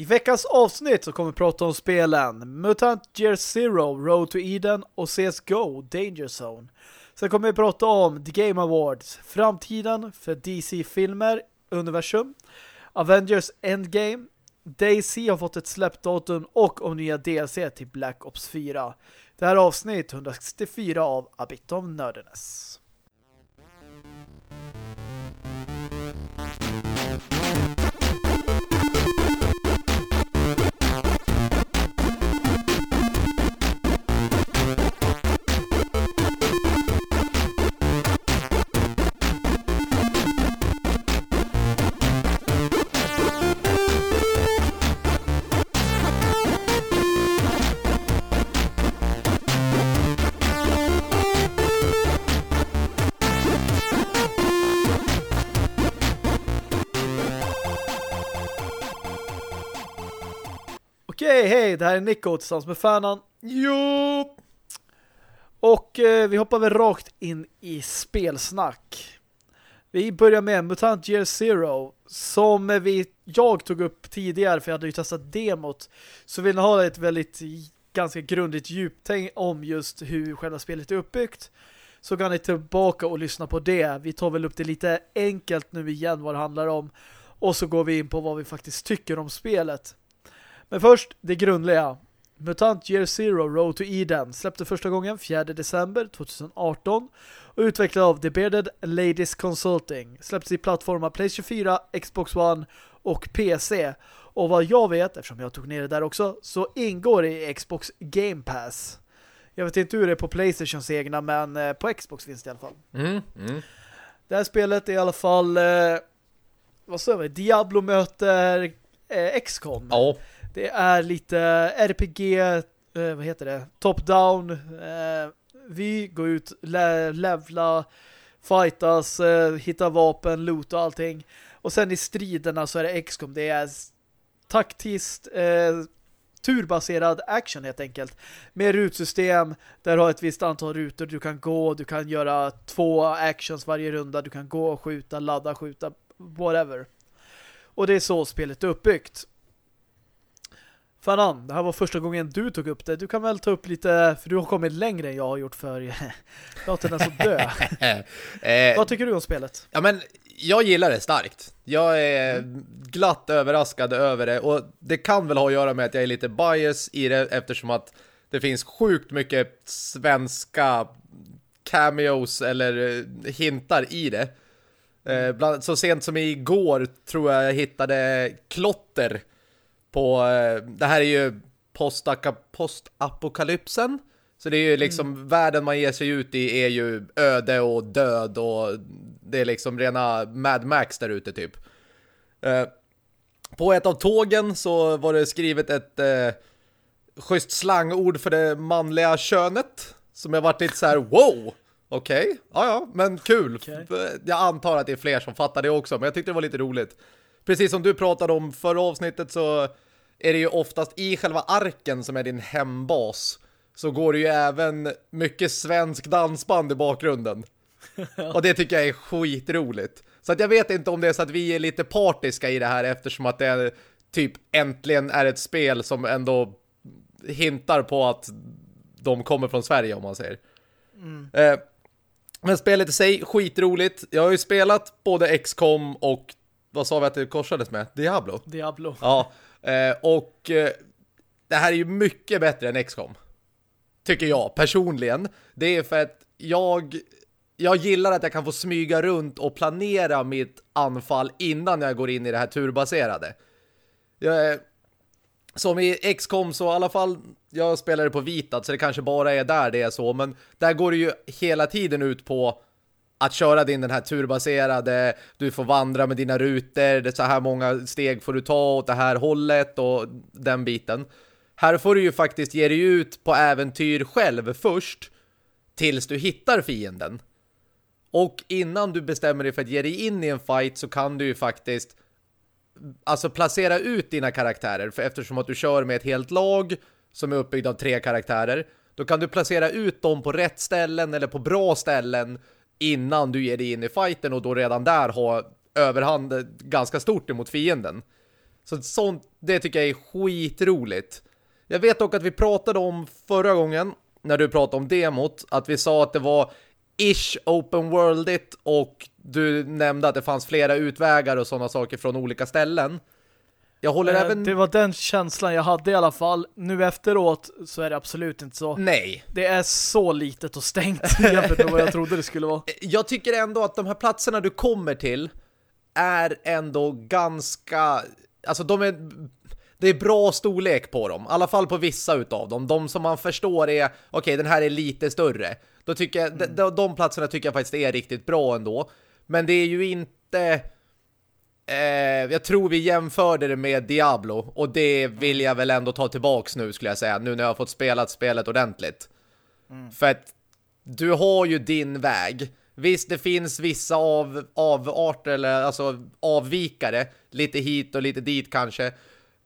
I veckans avsnitt så kommer vi prata om spelen Mutant Year Zero, Road to Eden och CSGO, Danger Zone. Sen kommer vi prata om The Game Awards, framtiden för DC-filmer, universum, Avengers Endgame, DayZ har fått ett släppdatum och om nya DLC till Black Ops 4. Det här är avsnitt 164 av Abitom Nördenes. Hej hej, det här är Nico tillsammans med Fanan. Jo! Och eh, vi hoppar väl rakt in i spelsnack. Vi börjar med Mutant Year Zero som vi, jag tog upp tidigare för jag hade ju testat demot. Så vill ni ha ett väldigt ganska grundligt djuptänk om just hur själva spelet är uppbyggt så kan ni tillbaka och lyssna på det. Vi tar väl upp det lite enkelt nu igen vad det handlar om och så går vi in på vad vi faktiskt tycker om spelet. Men först, det grundliga. Mutant Year Zero Road to Eden släppte första gången 4 december 2018 och utvecklad av The Bearded Ladies Consulting. Släpptes i plattformar PlayStation 4, Xbox One och PC. Och vad jag vet, eftersom jag tog ner det där också, så ingår det i Xbox Game Pass. Jag vet inte hur det är på Playstations egna, men eh, på Xbox finns det i alla fall. Mm, mm. Det här spelet är i alla fall eh, vad säger vi? Diablo möter eh, XCOM. Ja. Det är lite RPG, eh, vad heter det? Top-down. Eh, vi går ut, levla, fightas, eh, hitta vapen, loot och allting. Och sen i striderna så är det XCOM. Det är taktiskt, eh, turbaserad action helt enkelt. Med rutsystem där du har ett visst antal rutor. Du kan gå, du kan göra två actions varje runda. Du kan gå och skjuta, ladda, skjuta, whatever. Och det är så spelet är uppbyggt. Fanan, det här var första gången du tog upp det. Du kan väl ta upp lite, för du har kommit längre än jag har gjort för låten är så dö. eh, Vad tycker du om spelet? Ja, men jag gillar det starkt. Jag är glatt överraskad över det och det kan väl ha att göra med att jag är lite bias i det eftersom att det finns sjukt mycket svenska cameos eller eh, hintar i det. Eh, bland, så sent som igår tror jag jag hittade klotter på, eh, det här är ju postapokalypsen. Så det är ju liksom mm. världen man ger sig ut i är ju öde och död och det är liksom rena Mad Max där ute typ. Eh, på ett av tågen så var det skrivet ett eh, schysst slangord för det manliga könet som jag varit lite så här wow, okej, okay. ja ja, men kul. Okay. Jag antar att det är fler som fattar det också, men jag tyckte det var lite roligt precis som du pratade om förra avsnittet så är det ju oftast i själva arken som är din hembas så går det ju även mycket svensk dansband i bakgrunden. Och det tycker jag är skitroligt. Så att jag vet inte om det är så att vi är lite partiska i det här eftersom att det är, typ äntligen är ett spel som ändå hintar på att de kommer från Sverige om man säger. Mm. Eh, men spelet i sig, skitroligt. Jag har ju spelat både XCOM och vad sa vi att det korsades med? Diablo? Diablo. Ja, eh, och eh, det här är ju mycket bättre än XCOM. Tycker jag, personligen. Det är för att jag, jag gillar att jag kan få smyga runt och planera mitt anfall innan jag går in i det här turbaserade. Jag, som i XCOM så i alla fall, jag spelade på vitat så det kanske bara är där det är så, men där går det ju hela tiden ut på att köra din den här turbaserade, du får vandra med dina rutor, det är så här många steg får du ta åt det här hållet och den biten. Här får du ju faktiskt ge dig ut på äventyr själv först tills du hittar fienden. Och innan du bestämmer dig för att ge dig in i en fight så kan du ju faktiskt alltså placera ut dina karaktärer för eftersom att du kör med ett helt lag som är uppbyggd av tre karaktärer då kan du placera ut dem på rätt ställen eller på bra ställen innan du ger dig in i fighten och då redan där ha överhand ganska stort emot fienden. Så sånt, det tycker jag är skitroligt. Jag vet dock att vi pratade om förra gången, när du pratade om demot, att vi sa att det var ish open worldigt och du nämnde att det fanns flera utvägar och sådana saker från olika ställen. Jag håller eh, även... Det var den känslan jag hade i alla fall. Nu efteråt så är det absolut inte så. Nej. Det är så litet och stängt jämfört med vad jag trodde det skulle vara. Jag tycker ändå att de här platserna du kommer till är ändå ganska... Alltså de är... Det är bra storlek på dem. I alla fall på vissa utav dem. De som man förstår är, okej okay, den här är lite större. Då tycker jag, mm. de, de platserna tycker jag faktiskt är riktigt bra ändå. Men det är ju inte Eh, jag tror vi jämförde det med Diablo och det vill jag väl ändå ta tillbaks nu skulle jag säga. Nu när jag har fått spela spelet ordentligt. Mm. För att du har ju din väg. Visst, det finns vissa av, avarter eller alltså avvikare. Lite hit och lite dit kanske.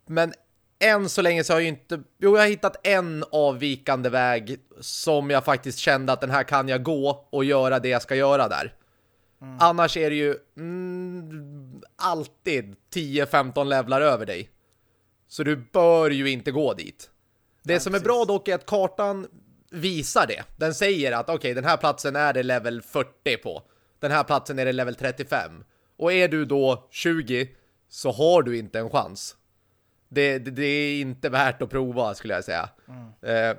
Men än så länge så har jag ju inte... Jo, jag har hittat en avvikande väg som jag faktiskt kände att den här kan jag gå och göra det jag ska göra där. Mm. Annars är det ju mm, alltid 10-15 levlar över dig. Så du bör ju inte gå dit. Det ja, som precis. är bra dock är att kartan visar det. Den säger att okej, okay, den här platsen är det level 40 på. Den här platsen är det level 35. Och är du då 20 så har du inte en chans. Det, det, det är inte värt att prova skulle jag säga. Mm. Eh,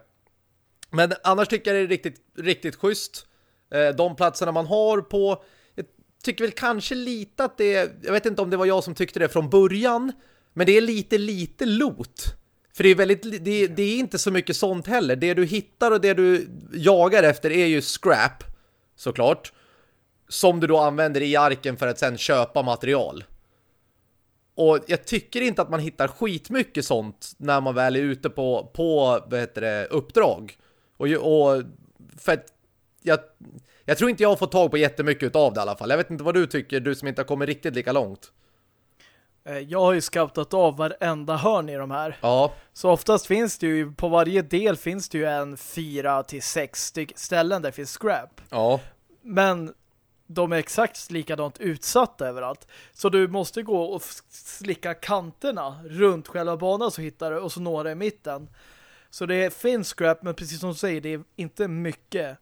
men annars tycker jag det är riktigt, riktigt schysst. Eh, de platserna man har på tycker väl kanske lite att det jag vet inte om det var jag som tyckte det från början, men det är lite, lite lot. För det är väldigt, det, det, är inte så mycket sånt heller. Det du hittar och det du jagar efter är ju scrap, såklart. Som du då använder i arken för att sen köpa material. Och jag tycker inte att man hittar skitmycket sånt när man väl är ute på, på vad heter det, uppdrag. Och, och för att jag, jag tror inte jag har fått tag på jättemycket av det i alla fall. Jag vet inte vad du tycker, du som inte har kommit riktigt lika långt. Eh, jag har ju scoutat av varenda hörn i de här. Ja. Så oftast finns det ju, på varje del finns det ju en fyra till sex ställen där det finns scrap. Ja. Men de är exakt likadant utsatta överallt. Så du måste gå och slicka kanterna runt själva banan så hittar du och så når du i mitten. Så det finns scrap men precis som du säger, det är inte mycket.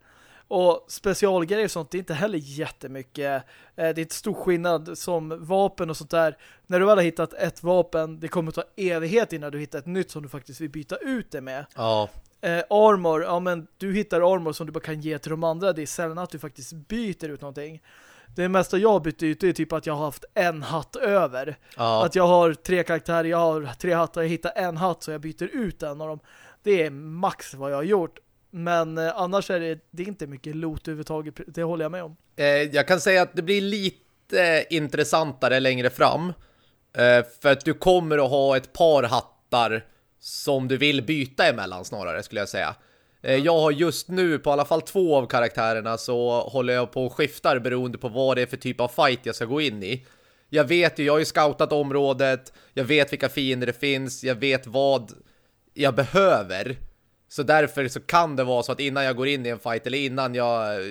Och specialgrejer och sånt, det är inte heller jättemycket. Eh, det är inte stor skillnad som vapen och sånt där. När du väl har hittat ett vapen, det kommer ta evighet innan du hittar ett nytt som du faktiskt vill byta ut det med. Ja. Eh, armor, ja men du hittar armor som du bara kan ge till de andra. Det är sällan att du faktiskt byter ut någonting. Det mesta jag bytt ut är typ att jag har haft en hatt över. Ja. Att jag har tre karaktärer, jag har tre hattar, jag hittar en hatt så jag byter ut en av dem. Det är max vad jag har gjort. Men eh, annars är det, det är inte mycket loot överhuvudtaget, det håller jag med om. Eh, jag kan säga att det blir lite intressantare längre fram. Eh, för att du kommer att ha ett par hattar som du vill byta emellan snarare skulle jag säga. Jag har just nu på alla fall två av karaktärerna så håller jag på och skiftar beroende på vad det är för typ av fight jag ska gå in i. Jag vet ju, jag har ju scoutat området, jag vet vilka fiender det finns, jag vet vad jag behöver. Så därför så kan det vara så att innan jag går in i en fight eller innan jag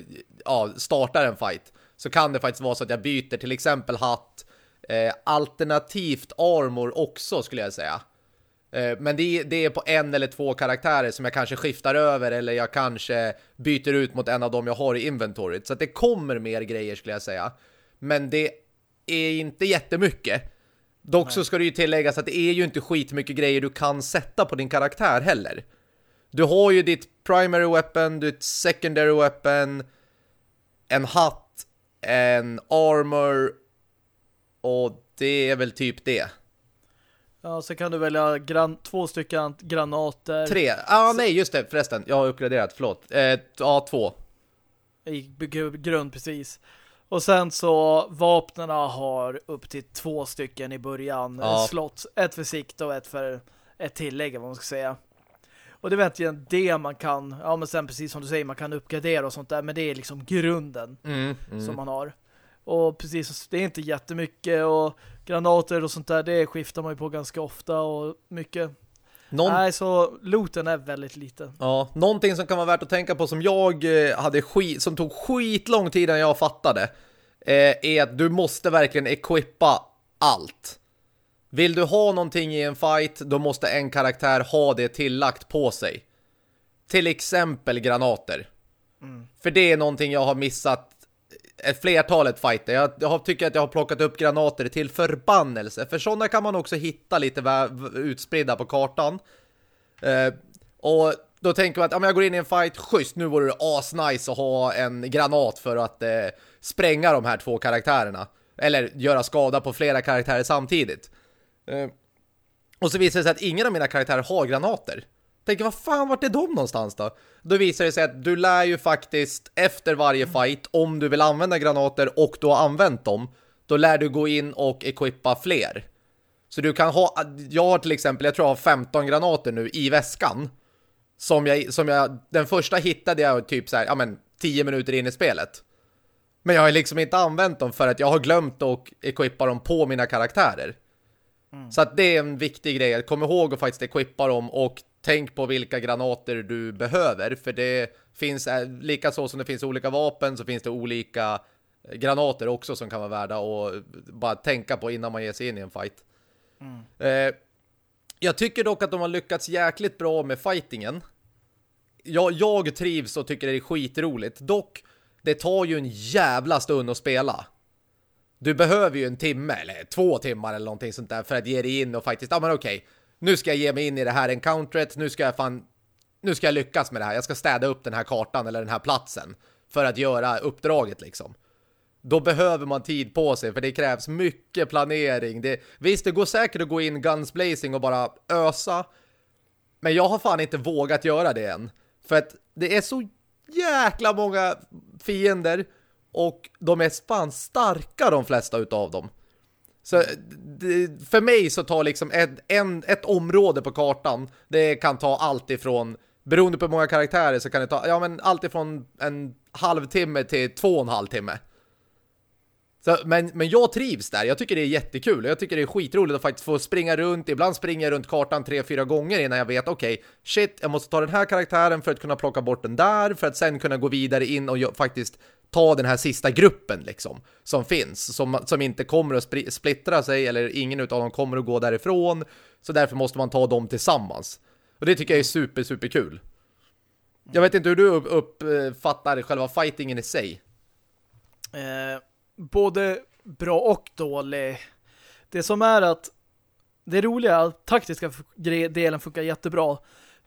ja, startar en fight så kan det faktiskt vara så att jag byter till exempel hatt eh, alternativt armor också skulle jag säga. Eh, men det, det, är på en eller två karaktärer som jag kanske skiftar över eller jag kanske byter ut mot en av dem jag har i inventoryt. Så att det kommer mer grejer skulle jag säga. Men det är inte jättemycket. Dock Nej. så ska det ju tilläggas att det är ju inte skitmycket grejer du kan sätta på din karaktär heller. Du har ju ditt primary weapon, ditt secondary weapon, en hatt, en armor och det är väl typ det. Ja, så kan du välja gran två stycken granater. Tre. Ja, ah, nej, just det, förresten. Jag har uppgraderat, förlåt. Eh, ja, två. I grund, precis. Och sen så vapnena har upp till två stycken i början. Ja. Slott. Ett för sikt och ett för ett tillägg, vad man ska säga. Och det vet jag det man kan, ja men sen precis som du säger, man kan uppgradera och sånt där, men det är liksom grunden mm, mm. som man har. Och precis, det är inte jättemycket och granater och sånt där, det skiftar man ju på ganska ofta och mycket. Någon... Nej, så looten är väldigt liten. Ja, någonting som kan vara värt att tänka på som jag eh, hade skit, som tog skit lång tid innan jag fattade eh, är att du måste verkligen equippa allt. Vill du ha någonting i en fight, då måste en karaktär ha det tillagt på sig. Till exempel granater. Mm. För det är någonting jag har missat ett flertalet fighter. Jag, jag tycker att jag har plockat upp granater till förbannelse. För sådana kan man också hitta lite utspridda på kartan. Eh, och då tänker man att om jag går in i en fight, schysst, nu vore det asnice att ha en granat för att eh, spränga de här två karaktärerna. Eller göra skada på flera karaktärer samtidigt. Eh, och så visar det sig att ingen av mina karaktärer har granater. Tänker, vad fan, vart är de någonstans då? Då visar det sig att du lär ju faktiskt efter varje fight, om du vill använda granater och du har använt dem, då lär du gå in och equippa fler. Så du kan ha, jag har till exempel, jag tror jag har 15 granater nu i väskan. Som jag, som jag, den första hittade jag typ så här, ja men 10 minuter in i spelet. Men jag har liksom inte använt dem för att jag har glömt att equippa dem på mina karaktärer. Mm. Så att det är en viktig grej. Kom ihåg att faktiskt equippa dem och tänk på vilka granater du behöver. För det finns, eh, lika så som det finns olika vapen så finns det olika granater också som kan vara värda att bara tänka på innan man ger sig in i en fight. Mm. Eh, jag tycker dock att de har lyckats jäkligt bra med fightingen. Jag, jag trivs och tycker det är skitroligt. Dock, det tar ju en jävla stund att spela. Du behöver ju en timme eller två timmar eller någonting sånt där för att ge dig in och faktiskt, ja men okej, nu ska jag ge mig in i det här encounteret, nu ska jag fan nu ska jag lyckas med det här. Jag ska städa upp den här kartan eller den här platsen för att göra uppdraget liksom. Då behöver man tid på sig för det krävs mycket planering. Det, visst, det går säkert att gå in guns blazing och bara ösa. Men jag har fan inte vågat göra det än. För att det är så jäkla många fiender och de är fan starka de flesta utav dem. Så det, för mig så tar liksom ett, en, ett område på kartan, det kan ta allt ifrån, beroende på hur många karaktärer så kan det ta, ja men allt ifrån en halvtimme till två och en halv timme. Så, men, men jag trivs där. Jag tycker det är jättekul. Jag tycker det är skitroligt att faktiskt få springa runt. Ibland springer jag runt kartan tre, fyra gånger innan jag vet, okej, okay, shit, jag måste ta den här karaktären för att kunna plocka bort den där. För att sen kunna gå vidare in och faktiskt ta den här sista gruppen liksom, som finns. Som, som inte kommer att splittra sig eller ingen av dem kommer att gå därifrån. Så därför måste man ta dem tillsammans. Och det tycker jag är super, super kul. Jag vet inte hur du uppfattar upp, själva fightingen i sig. Eh, både bra och dålig. Det som är att det roliga, taktiska delen funkar jättebra.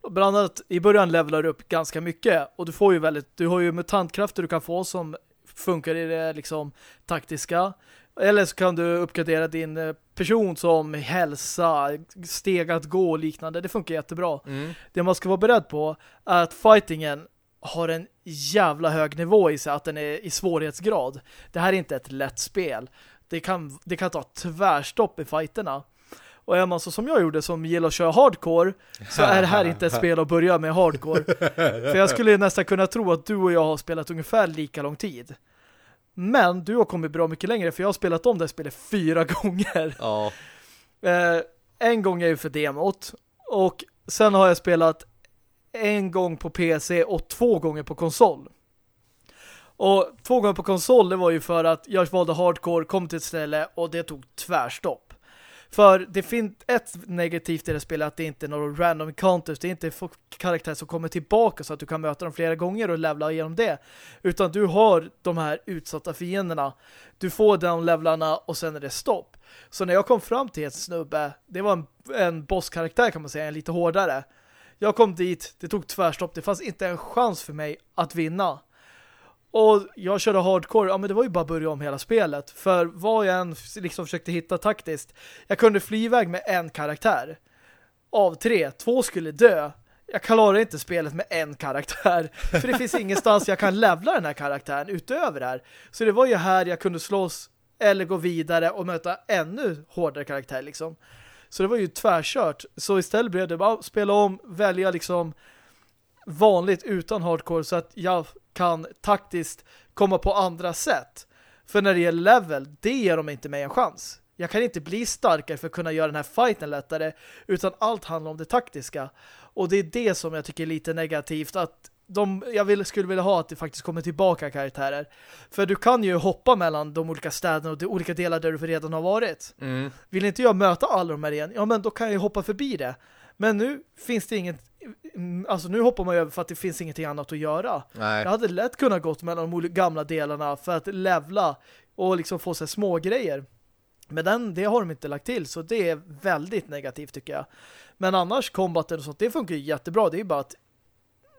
Bland annat i början levlar du upp ganska mycket och du får ju väldigt, du har ju mutantkrafter du kan få som funkar i det liksom taktiska. Eller så kan du uppgradera din eh, person som hälsa, steg att gå och liknande. Det funkar jättebra. Mm. Det man ska vara beredd på är att fightingen har en jävla hög nivå i sig, att den är i svårighetsgrad. Det här är inte ett lätt spel. Det kan, det kan ta tvärstopp i fighterna. Och är man så som jag gjorde som gillar att köra hardcore så är det här inte ett spel att börja med hardcore. För jag skulle nästan kunna tro att du och jag har spelat ungefär lika lång tid. Men du har kommit bra mycket längre för jag har spelat om det spelet fyra gånger. Ja. Eh, en gång är ju för demot och sen har jag spelat en gång på PC och två gånger på konsol. Och två gånger på konsol det var ju för att jag valde hardcore, kom till ett ställe och det tog tvärstopp. För det finns ett negativt i det spelet att det inte är några random encounters. Det är inte karaktärer som kommer tillbaka så att du kan möta dem flera gånger och levla igenom det. Utan du har de här utsatta fienderna. Du får de levlarna och sen är det stopp. Så när jag kom fram till ett snubbe, det var en, en bosskaraktär kan man säga, en lite hårdare. Jag kom dit, det tog tvärstopp. Det fanns inte en chans för mig att vinna. Och jag körde hardcore, ja men det var ju bara att börja om hela spelet. För vad jag än liksom försökte hitta taktiskt, jag kunde fly iväg med en karaktär. Av tre, två skulle dö. Jag klarar inte spelet med en karaktär. För det finns ingenstans jag kan levla den här karaktären utöver det här. Så det var ju här jag kunde slåss eller gå vidare och möta ännu hårdare karaktär liksom. Så det var ju tvärkört. Så istället blev det bara spela om, välja liksom vanligt utan hardcore så att jag kan taktiskt komma på andra sätt. För när det gäller level, det ger de inte mig en chans. Jag kan inte bli starkare för att kunna göra den här fighten lättare utan allt handlar om det taktiska. Och det är det som jag tycker är lite negativt att de, jag vill, skulle vilja ha att det faktiskt kommer tillbaka karaktärer. För du kan ju hoppa mellan de olika städerna och de olika delar där du redan har varit. Mm. Vill inte jag möta alla de här igen, ja men då kan jag ju hoppa förbi det. Men nu finns det inget alltså nu hoppar man över för att det finns ingenting annat att göra. Nej. Jag hade lätt kunnat gått mellan de gamla delarna för att levla och liksom få sig små grejer. Men den, det har de inte lagt till så det är väldigt negativt tycker jag. Men annars combaten och sånt, det funkar ju jättebra. Det är bara att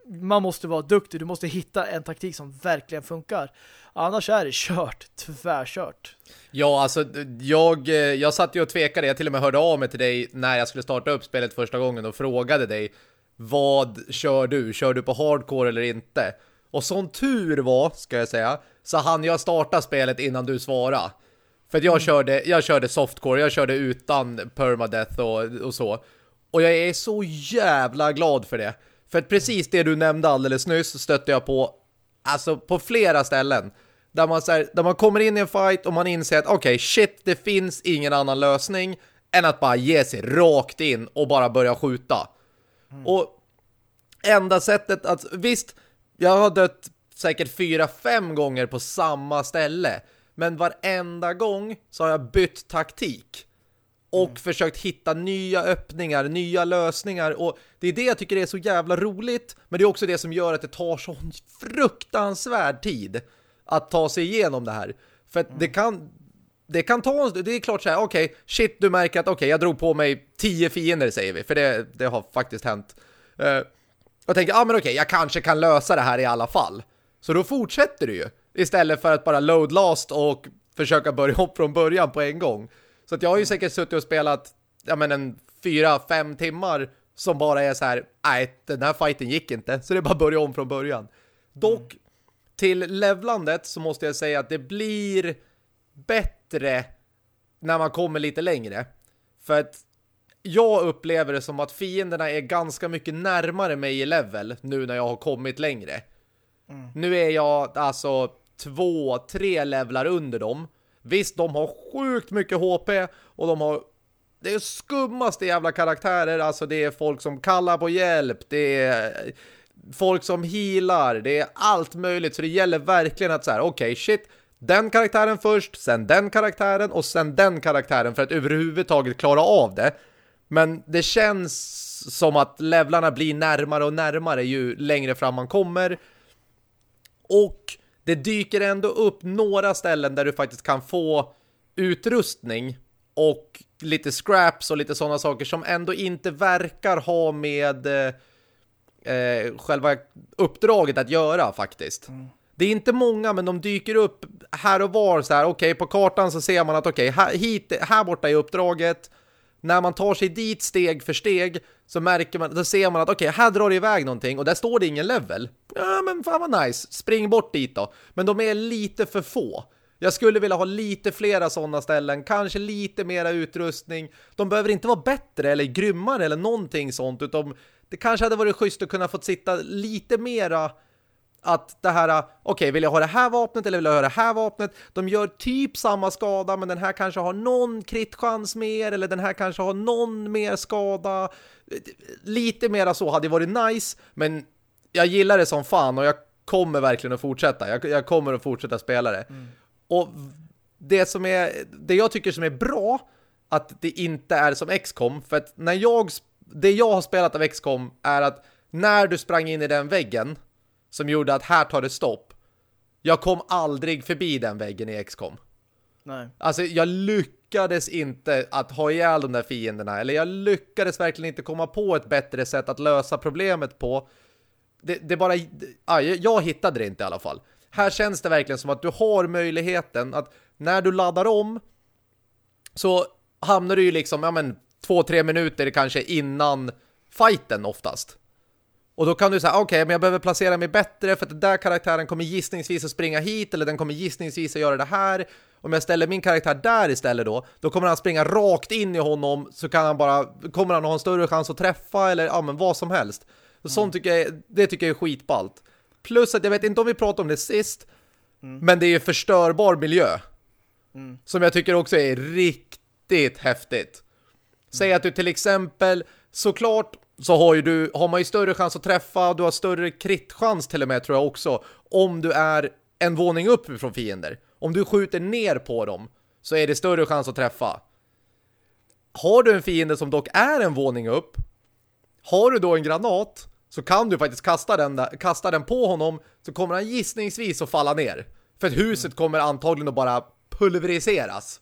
man måste vara duktig. Du måste hitta en taktik som verkligen funkar. Annars är det kört, tvärkört. Ja, alltså jag, jag satt ju och tvekade. Jag till och med hörde av mig till dig när jag skulle starta upp spelet första gången och frågade dig vad kör du? Kör du på hardcore eller inte? Och som tur var, ska jag säga, så hann jag starta spelet innan du svarade. För jag, mm. körde, jag körde softcore, jag körde utan permadeath och, och så. Och jag är så jävla glad för det. För att precis det du nämnde alldeles nyss stötte jag på alltså på flera ställen. Där man, så här, där man kommer in i en fight och man inser att okej, okay, shit, det finns ingen annan lösning än att bara ge sig rakt in och bara börja skjuta. Mm. Och enda sättet att, visst, jag har dött säkert fyra, fem gånger på samma ställe. Men varenda gång så har jag bytt taktik och mm. försökt hitta nya öppningar, nya lösningar och det är det jag tycker är så jävla roligt men det är också det som gör att det tar så fruktansvärd tid att ta sig igenom det här. För att mm. det kan det kan ta, det är klart så här, okej, okay, shit du märker att okej, okay, jag drog på mig tio fiender säger vi, för det, det har faktiskt hänt. Uh, och tänker, ja ah, men okej, okay, jag kanske kan lösa det här i alla fall. Så då fortsätter du ju, istället för att bara load last och försöka börja upp från början på en gång. Så att jag har ju säkert suttit och spelat ja men en fyra, fem timmar som bara är så här, nej, den här fighten gick inte. Så det är bara att börja om från början. Dock, mm. till levlandet så måste jag säga att det blir bättre när man kommer lite längre. För att jag upplever det som att fienderna är ganska mycket närmare mig i level nu när jag har kommit längre. Mm. Nu är jag alltså två, tre levlar under dem. Visst, de har sjukt mycket HP och de har det är skummaste jävla karaktärer. Alltså det är folk som kallar på hjälp. Det är folk som healar. Det är allt möjligt. Så det gäller verkligen att så här, okej, okay, shit. Den karaktären först, sen den karaktären och sen den karaktären för att överhuvudtaget klara av det. Men det känns som att levlarna blir närmare och närmare ju längre fram man kommer. Och det dyker ändå upp några ställen där du faktiskt kan få utrustning och lite scraps och lite sådana saker som ändå inte verkar ha med eh, eh själva uppdraget att göra faktiskt. Mm. Det är inte många men de dyker upp här och var så här. Okej, okay, på kartan så ser man att okej, okay, här, hit, här borta är uppdraget. När man tar sig dit steg för steg så märker man, då ser man att okej, okay, här drar det iväg någonting och där står det ingen level. Ja, men fan vad nice. Spring bort dit då. Men de är lite för få. Jag skulle vilja ha lite flera sådana ställen, kanske lite mera utrustning. De behöver inte vara bättre eller grymmare eller någonting sånt, utan det kanske hade varit schysst att kunna få sitta lite mera att det här, okej, okay, vill jag ha det här vapnet eller vill jag ha det här vapnet? De gör typ samma skada, men den här kanske har någon kritchans mer, eller den här kanske har någon mer skada. Lite mera så hade varit nice, men jag gillar det som fan och jag kommer verkligen att fortsätta. Jag, jag kommer att fortsätta spela det. Mm. Och det som är, det jag tycker som är bra, att det inte är som XCOM, för att när jag, det jag har spelat av XCOM är att när du sprang in i den väggen som gjorde att här tar det stopp. Jag kom aldrig förbi den väggen i XCOM. Nej. Alltså jag lyckades inte att ha ihjäl de där fienderna. Eller jag lyckades verkligen inte komma på ett bättre sätt att lösa problemet på. Det, det bara... Ja, jag hittade det inte i alla fall. Här känns det verkligen som att du har möjligheten att när du laddar om så hamnar du ju liksom, ja men två, tre minuter kanske innan fighten oftast. Och då kan du säga, okej, okay, men jag behöver placera mig bättre för att den där karaktären kommer gissningsvis att springa hit eller den kommer gissningsvis att göra det här. Om jag ställer min karaktär där istället då, då kommer han springa rakt in i honom så kan han bara, kommer han ha en större chans att träffa eller ja, men vad som helst. Mm. Sånt tycker jag, det tycker jag är skitballt. Plus att jag vet inte om vi pratade om det sist, mm. men det är ju förstörbar miljö. Mm. Som jag tycker också är riktigt häftigt. Säg att du till exempel, såklart så har, ju du, har man ju större chans att träffa, du har större kritchans till och med tror jag också, om du är en våning upp från fiender. Om du skjuter ner på dem så är det större chans att träffa. Har du en fiende som dock är en våning upp, har du då en granat så kan du faktiskt kasta den, där, kasta den på honom så kommer han gissningsvis att falla ner. För att huset kommer antagligen att bara pulveriseras.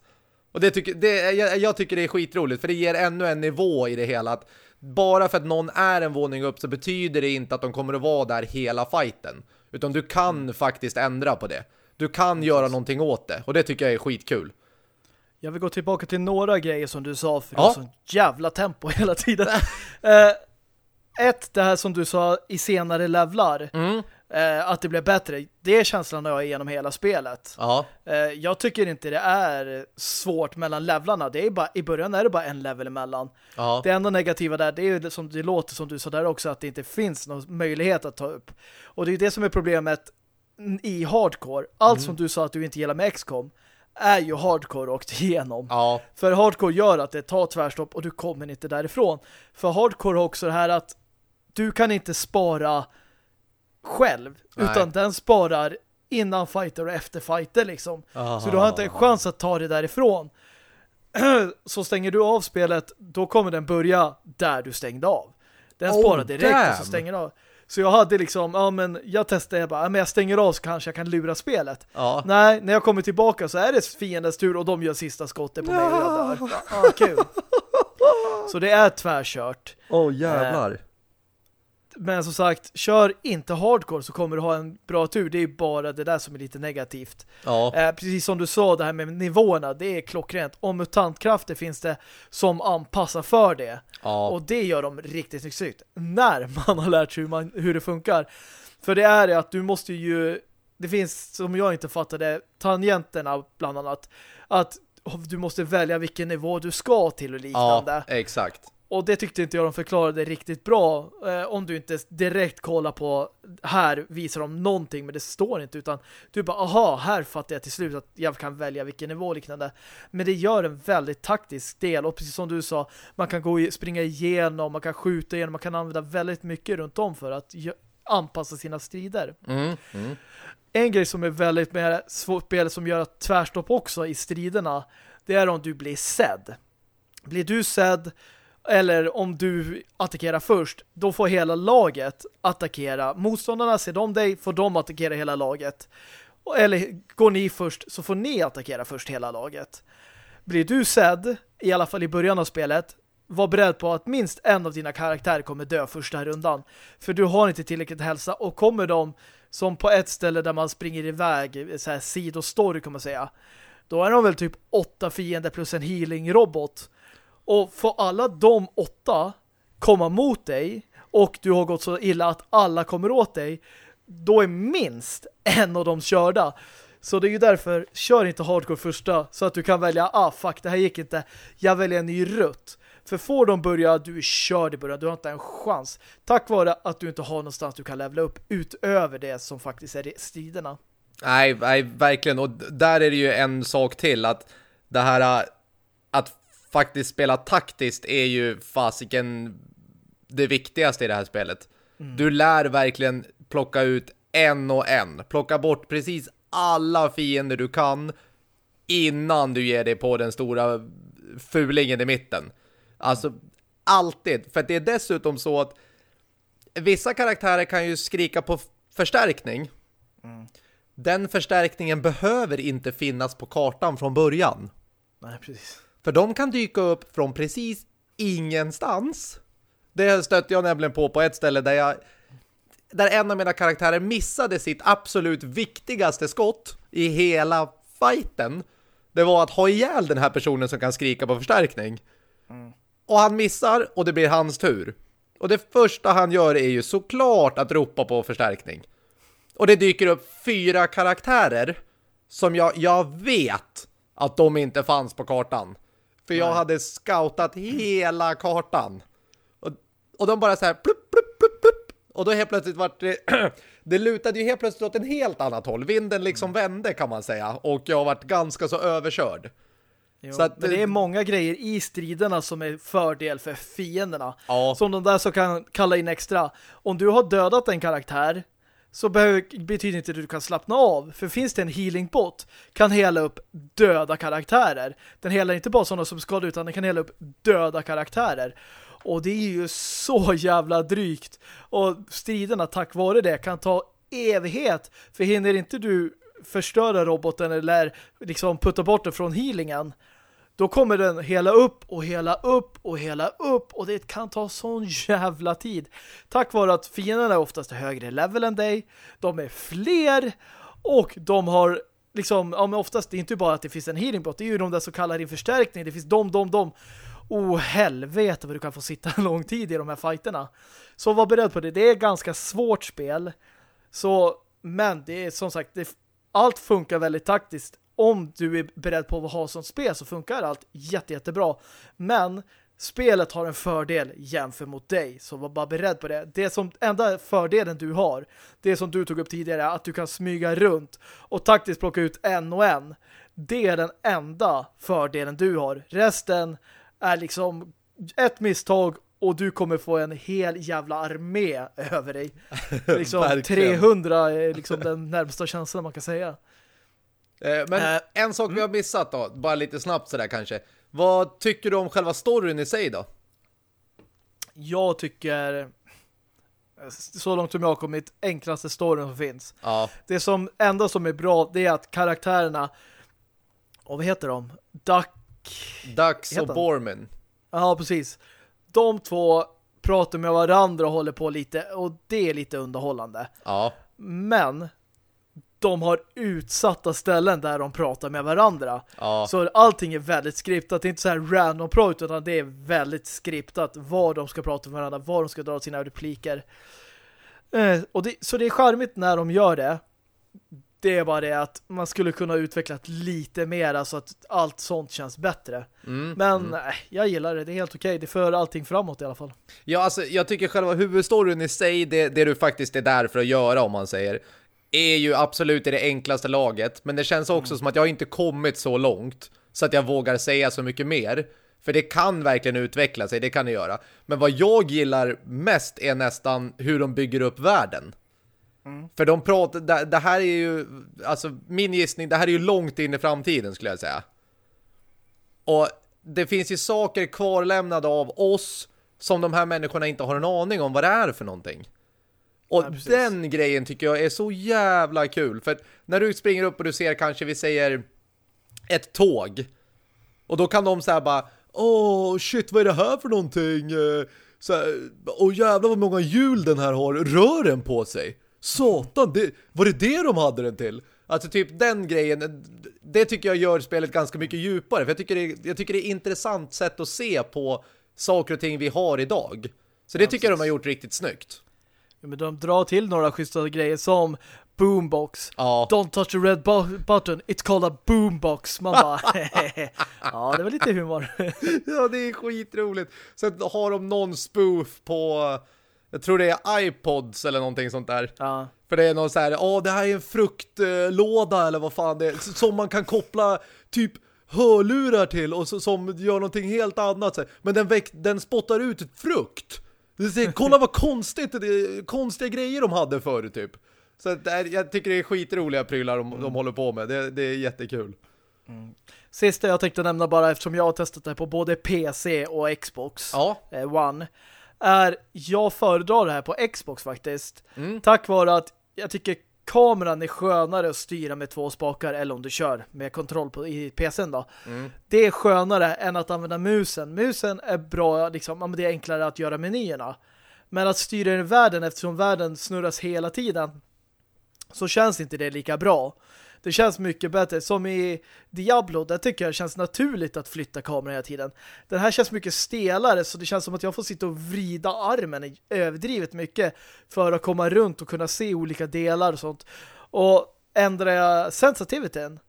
Och det tycker, det, jag, jag, tycker det är skitroligt för det ger ännu en nivå i det hela. Att bara för att någon är en våning upp så betyder det inte att de kommer att vara där hela fighten. Utan du kan mm. faktiskt ändra på det. Du kan mm. göra någonting åt det. Och det tycker jag är skitkul. Jag vill gå tillbaka till några grejer som du sa för ja. det var sån jävla tempo hela tiden. uh, ett, det här som du sa i senare levlar. Mm. Uh, att det blev bättre. Det är känslan jag har genom hela spelet. Ja. Uh, jag tycker inte det är svårt mellan levlarna. Det är bara, I början är det bara en level emellan. Ja. Det enda negativa där, det är som det låter som du sa där också, att det inte finns någon möjlighet att ta upp. Och det är det som är problemet i hardcore. Allt mm. som du sa att du inte gillar med XCOM är ju hardcore åkt igenom. Ja. För hardcore gör att det tar tvärstopp och du kommer inte därifrån. För hardcore har också det här att du kan inte spara själv, Nej. utan den sparar innan fighter och efter fighter liksom. Aha. Så du har inte en chans att ta det därifrån. så stänger du av spelet, då kommer den börja där du stängde av. Den oh, sparar direkt damn. och så stänger av. Så jag hade liksom, ja men jag testade jag bara, men jag stänger av så kanske jag kan lura spelet. Ja. Nej, när jag kommer tillbaka så är det fiendens tur och de gör sista skottet på mig och jag dör. Ja, kul. Så det är tvärkört. Åh oh, jävlar. Eh, men som sagt, kör inte hardcore så kommer du ha en bra tur. Det är bara det där som är lite negativt. Ja. Eh, precis som du sa, det här med nivåerna, det är klockrent. Och mutantkrafter finns det som anpassar för det. Ja. Och det gör de riktigt snyggt. När man har lärt sig hur, man, hur det funkar. För det är att du måste ju... Det finns, som jag inte fattade, tangenterna bland annat. Att du måste välja vilken nivå du ska till och liknande. Ja, exakt. Och det tyckte inte jag de förklarade riktigt bra. Eh, om du inte direkt kollar på här visar de någonting men det står inte utan du bara, aha, här fattar jag till slut att jag kan välja vilken nivå och liknande. Men det gör en väldigt taktisk del och precis som du sa, man kan gå springa igenom, man kan skjuta igenom, man kan använda väldigt mycket runt om för att anpassa sina strider. Mm, mm. En grej som är väldigt med spel som gör att tvärstopp också i striderna, det är om du blir sedd. Blir du sedd eller om du attackerar först, då får hela laget attackera. Motståndarna ser de dig, får de attackera hela laget. Eller går ni först, så får ni attackera först hela laget. Blir du sedd, i alla fall i början av spelet, var beredd på att minst en av dina karaktärer kommer dö första rundan. För du har inte tillräckligt hälsa och kommer de som på ett ställe där man springer iväg, så här sidostory kan man säga, då är de väl typ åtta fiender plus en healing-robot och får alla de åtta komma mot dig och du har gått så illa att alla kommer åt dig, då är minst en av dem körda. Så det är ju därför, kör inte hardcore första så att du kan välja, ah fuck, det här gick inte. Jag väljer en ny rutt. För får de börja, du är körd i början, du har inte en chans. Tack vare att du inte har någonstans du kan levla upp utöver det som faktiskt är striderna. Nej, nej, verkligen. Och där är det ju en sak till, att det här äh, att faktiskt spela taktiskt är ju fasiken det viktigaste i det här spelet. Mm. Du lär verkligen plocka ut en och en. Plocka bort precis alla fiender du kan innan du ger dig på den stora fulingen i mitten. Alltså, alltid. För det är dessutom så att vissa karaktärer kan ju skrika på förstärkning. Mm. Den förstärkningen behöver inte finnas på kartan från början. Nej, precis. För de kan dyka upp från precis ingenstans. Det stötte jag nämligen på på ett ställe där jag där en av mina karaktärer missade sitt absolut viktigaste skott i hela fighten. Det var att ha ihjäl den här personen som kan skrika på förstärkning. Mm. Och han missar och det blir hans tur. Och det första han gör är ju såklart att ropa på förstärkning. Och det dyker upp fyra karaktärer som jag, jag vet att de inte fanns på kartan. För jag hade scoutat hela kartan. Och, och de bara så här plupp, plupp, plupp, plupp. Och då helt plötsligt vart det... det lutade ju helt plötsligt åt en helt annat håll. Vinden liksom mm. vände kan man säga. Och jag varit ganska så överkörd. Jo, Så att, det är många grejer i striderna som är fördel för fienderna. Ja, Som de där som kan kalla in extra. Om du har dödat en karaktär så behöver, betyder inte det att du kan slappna av. För finns det en healing bot kan hela upp döda karaktärer. Den helar inte bara sådana som skadar utan den kan hela upp döda karaktärer. Och det är ju så jävla drygt. Och striderna tack vare det kan ta evighet. För hinner inte du förstöra roboten eller liksom putta bort den från healingen då kommer den hela upp och hela upp och hela upp och det kan ta sån jävla tid. Tack vare att fienderna är oftast högre level än dig, de är fler och de har liksom, ja men oftast det är inte bara att det finns en healing bot, det är ju de där som kallar in förstärkning, det finns de, de, de. Oh helvete vad du kan få sitta en lång tid i de här fighterna. Så var beredd på det, det är ganska svårt spel. Så, men det är som sagt, det, allt funkar väldigt taktiskt om du är beredd på att ha sånt spel så funkar allt jätte, jättebra. Men spelet har en fördel jämfört mot dig. Så var bara beredd på det. Det som enda fördelen du har, det som du tog upp tidigare, att du kan smyga runt och taktiskt plocka ut en och en. Det är den enda fördelen du har. Resten är liksom ett misstag och du kommer få en hel jävla armé över dig. Liksom Verkligen. 300 är liksom den närmsta känslan man kan säga. Eh, Men Äh, en sak vi har missat då, bara lite snabbt sådär kanske. Vad tycker du om själva storyn i sig då? Jag tycker så långt som jag har kommit enklaste storyn som finns. Ja, Det som enda som är bra det är att karaktärerna och vad heter de? Duck Heter och? Borman. Ja, precis. De två pratar med varandra och håller på lite och det är lite underhållande. Ja, Men de har utsatta ställen där de pratar med varandra. ja. Så allting är väldigt skriptat. Det är inte så här random prat utan det är väldigt skriptat vad de ska prata med varandra, vad de ska dra sina repliker. Eh, och det, så det är charmigt när de gör det. Det är bara det att man skulle kunna utveckla lite mer så att allt sånt känns bättre. Mm, Men mm. nej, jag gillar det. Det är helt okej. Det för allting framåt i alla fall. Ja, alltså jag tycker själva huvudstoryn i sig, det, det du faktiskt är där för att göra om man säger, är ju absolut i det enklaste laget. Men det känns också som att jag inte kommit så långt så att jag vågar säga så mycket mer. För det kan verkligen utveckla sig, det kan det göra. Men vad jag gillar mest är nästan hur de bygger upp världen. För de pratar, det, det här är ju, alltså min gissning, det här är ju långt in i framtiden skulle jag säga. Och det finns ju saker kvarlämnade av oss som de här människorna inte har en aning om vad det är för någonting. Och Ja, precis. den grejen tycker jag är så jävla kul. För när du springer upp och du ser kanske, vi säger, ett tåg. Och då kan de säga bara, åh shit vad är det här för någonting? Eh, Så här, åh jävlar vad många hjul den här har. Rör den på sig? Satan, det, var det det de hade den till? Alltså typ den grejen, det tycker jag gör spelet ganska mycket djupare. För jag tycker det, jag tycker det är ett intressant sätt att se på saker och ting vi har idag. Så det Ja, tycker jag de har precis. gjort riktigt snyggt. Ja, Men de drar till några schyssta grejer som boombox. Ja. Don't touch the red bu- button. It's called a boombox. Man bara, ja, det var lite humor. Ja, det är skitroligt. Sen har de någon spoof på, jag tror det är iPods eller någonting sånt där. ja. För det är någon så här, åh det här är en fruktlåda eller vad fan det är. Som man kan koppla typ hörlurar till och som gör någonting helt annat. Men den, väck, den spottar ut frukt. Ser, kolla vad konstigt, det konstiga grejer de hade förut typ. Så att det är, jag tycker det är skitroliga prylar de, de håller på med. Det, det är jättekul. Sista jag tänkte nämna bara eftersom jag har testat det på både PC och Xbox Ja, eh, One är jag föredrar det här på Xbox faktiskt. Mm. Tack vare att jag tycker kameran är skönare att styra med två spakar eller om du kör med kontroll på, i PCn då. Mm. Det är skönare än att använda musen. Musen är bra, liksom, det är enklare att göra menyerna. Men att styra i världen eftersom världen snurras hela tiden så känns inte det lika bra. Det känns mycket bättre. Som i Diablo, där tycker jag det känns naturligt att flytta kameran hela tiden. Den här känns mycket stelare så det känns som att jag får sitta och vrida armen överdrivet mycket för att komma runt och kunna se olika delar och sånt. Och ändrar jag sensitiviteten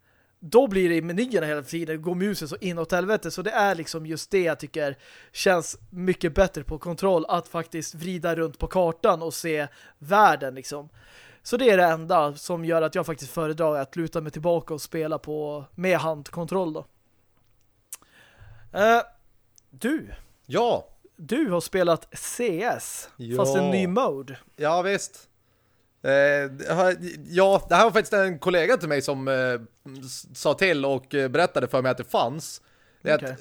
då blir det i menyerna hela tiden, går musen så inåt helvete. Så det är liksom just det jag tycker känns mycket bättre på kontroll att faktiskt vrida runt på kartan och se världen liksom. Så det är det enda som gör att jag faktiskt föredrar att luta mig tillbaka och spela på med handkontroll då. Eh, du, Ja, du har spelat CS, Ja. fast en ny mode. ja visst. Har- ja, det här var faktiskt en kollega till mig som s- sa till och eh, berättade för mig att det fanns. Det är Okej. att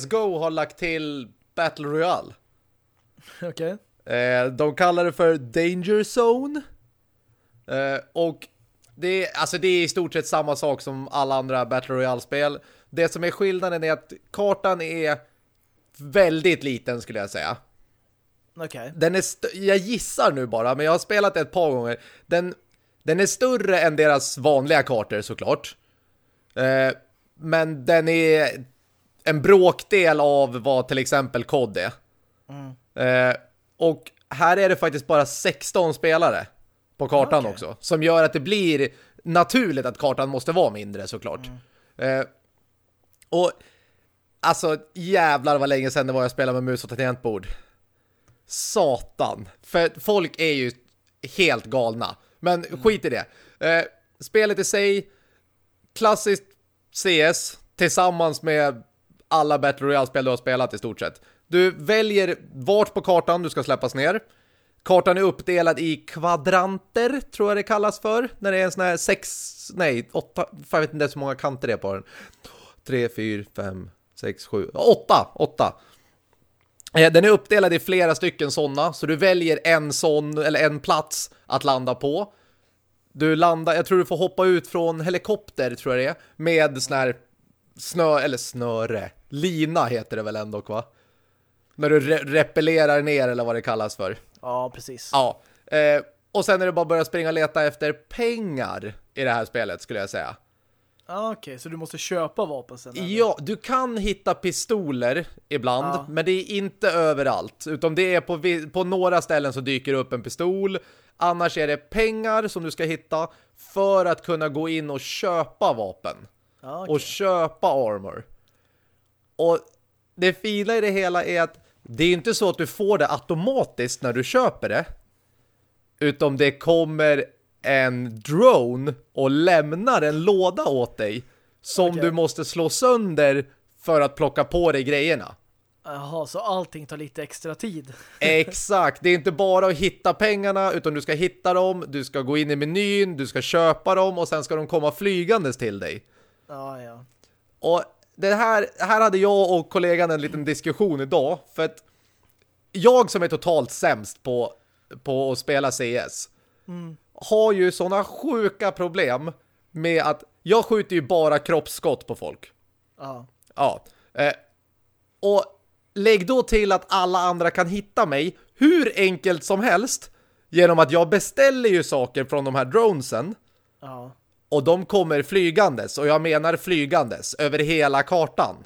CSGO har lagt till Battle Royale. Okej. Eh, de kallar det för Danger Zone. Eh, och det är, alltså det är i stort sett samma sak som alla andra Battle Royale-spel. Det som är skillnaden är att kartan är väldigt liten skulle jag säga. Okej. Den är jag gissar nu bara, men jag har spelat det ett par gånger. Den, den är större än deras vanliga kartor såklart. Eh, men den är en bråkdel av vad till exempel COD är. Eh, och här är det faktiskt bara 16 spelare på kartan Okej. också. Som gör att det blir naturligt att kartan måste vara mindre såklart. Eh, och alltså jävlar vad länge sedan det var jag spelade med mus och tangentbord. Satan. För folk är ju helt galna. Men skit i det. Eh, spelet i sig, klassiskt CS tillsammans med alla Battle Royale-spel du har spelat i stort sett. Du väljer vart på kartan du ska släppas ner. Kartan är uppdelad i kvadranter, tror jag det kallas för. När det är en sån här sex, nej, åtta, jag vet inte ens hur många kanter det är på den. Tre, fyra, fem, sex, sju, åtta, åtta. Eh, den är uppdelad i flera stycken sådana, så du väljer en sån, eller en plats att landa på. Du landar, jag tror du får hoppa ut från helikopter, tror jag det är, med sån här snö, eller snöre, lina heter det väl ändå, va? När du re repellerar ner, eller vad det kallas för. Ja, precis. Ja, eh, och sen är det bara att börja springa och leta efter pengar i det här spelet, skulle jag säga. Ah, Okej, så du måste köpa vapen sen? eller? Ja, du kan hitta pistoler ibland, Ja. men det är inte överallt. Utan det är på, på några ställen så dyker det upp en pistol. Annars är det pengar som du ska hitta för att kunna gå in och köpa vapen. Ja, okej. Och köpa armor. Och det fina i det hela är att det är inte så att du får det automatiskt när du köper det. Utan det kommer en drone och lämnar en låda åt dig som Okej. du måste slå sönder för att plocka på dig grejerna. Jaha, så allting tar lite extra tid. Exakt, det är inte bara att hitta pengarna utan du ska hitta dem, du ska gå in i menyn, du ska köpa dem och sen ska de komma flygandes till dig. Ja, ja. Och det här, här hade jag och kollegan en liten diskussion idag för att jag som är totalt sämst på, på att spela CS har ju sådana sjuka problem med att jag skjuter ju bara kroppsskott på folk. Ja. Ja. Eh, och lägg då till att alla andra kan hitta mig hur enkelt som helst genom att jag beställer ju saker från de här dronesen Ja. Och de kommer flygandes och jag menar flygandes över hela kartan.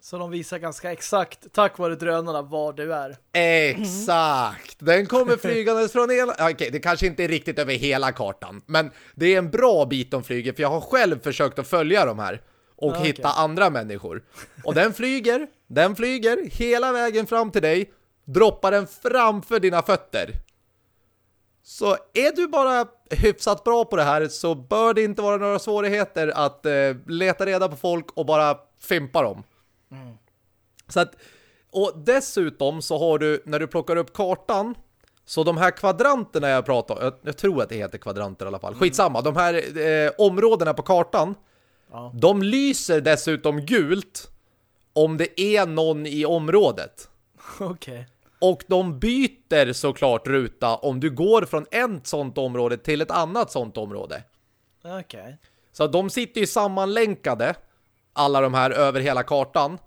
Så de visar ganska exakt, tack vare drönarna, var du är. Exakt! Den kommer flygandes från hela... Okej, det kanske inte är riktigt över hela kartan. Men det är en bra bit de flyger. För jag har själv försökt att följa de här. Och okej. hitta andra människor. Och den flyger, den flyger hela vägen fram till dig. Droppar den framför dina fötter. Så är du bara hyfsat bra på det här så bör det inte vara några svårigheter att eh, leta reda på folk och bara fimpa dem. Så att, och dessutom så har du, när du plockar upp kartan, så de här kvadranterna jag pratar om, jag, jag tror att det heter kvadranter i alla fall, skitsamma, de här eh, områdena på kartan, Ja. de lyser dessutom gult om det är någon i området. Okej. Och de byter såklart ruta om du går från ett sånt område till ett annat sånt område. Okej. Så att de sitter ju sammanlänkade, alla de här över hela kartan.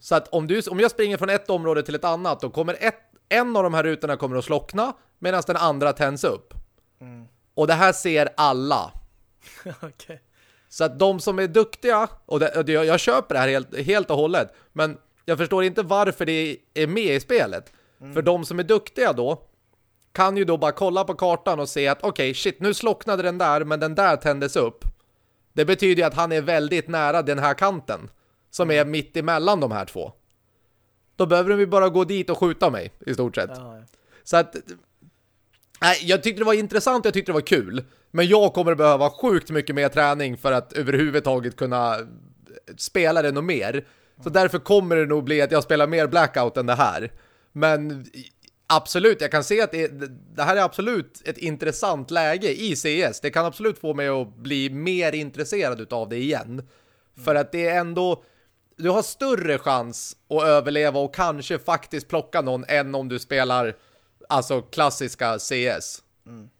Så att om, du, om jag springer från ett område till ett annat, då kommer ett, en av de här rutorna kommer att slockna, medan den andra tänds upp. Och det här ser alla. Okej. Så att de som är duktiga, och, det, och det, jag köper det här helt, helt och hållet, men jag förstår inte varför det är med i spelet. För de som är duktiga då, kan ju då bara kolla på kartan och se att okej, shit, nu slocknade den där, men den där tändes upp. Det betyder ju att han är väldigt nära den här kanten, som är mitt emellan de här två. Då behöver ju bara gå dit och skjuta mig, i stort sett. Ja, ja. Så att nej, jag tyckte det var intressant, jag tyckte det var kul. Men jag kommer behöva sjukt mycket mer träning för att överhuvudtaget kunna spela det något mer. Så därför kommer det nog bli att jag spelar mer Blackout än det här. Men absolut, jag kan se att det, det här är absolut ett intressant läge i CS. Det kan absolut få mig att bli mer intresserad av det igen. Mm. För att det är ändå... Du har större chans att överleva och kanske faktiskt plocka någon än om du spelar alltså klassiska CS. Mm.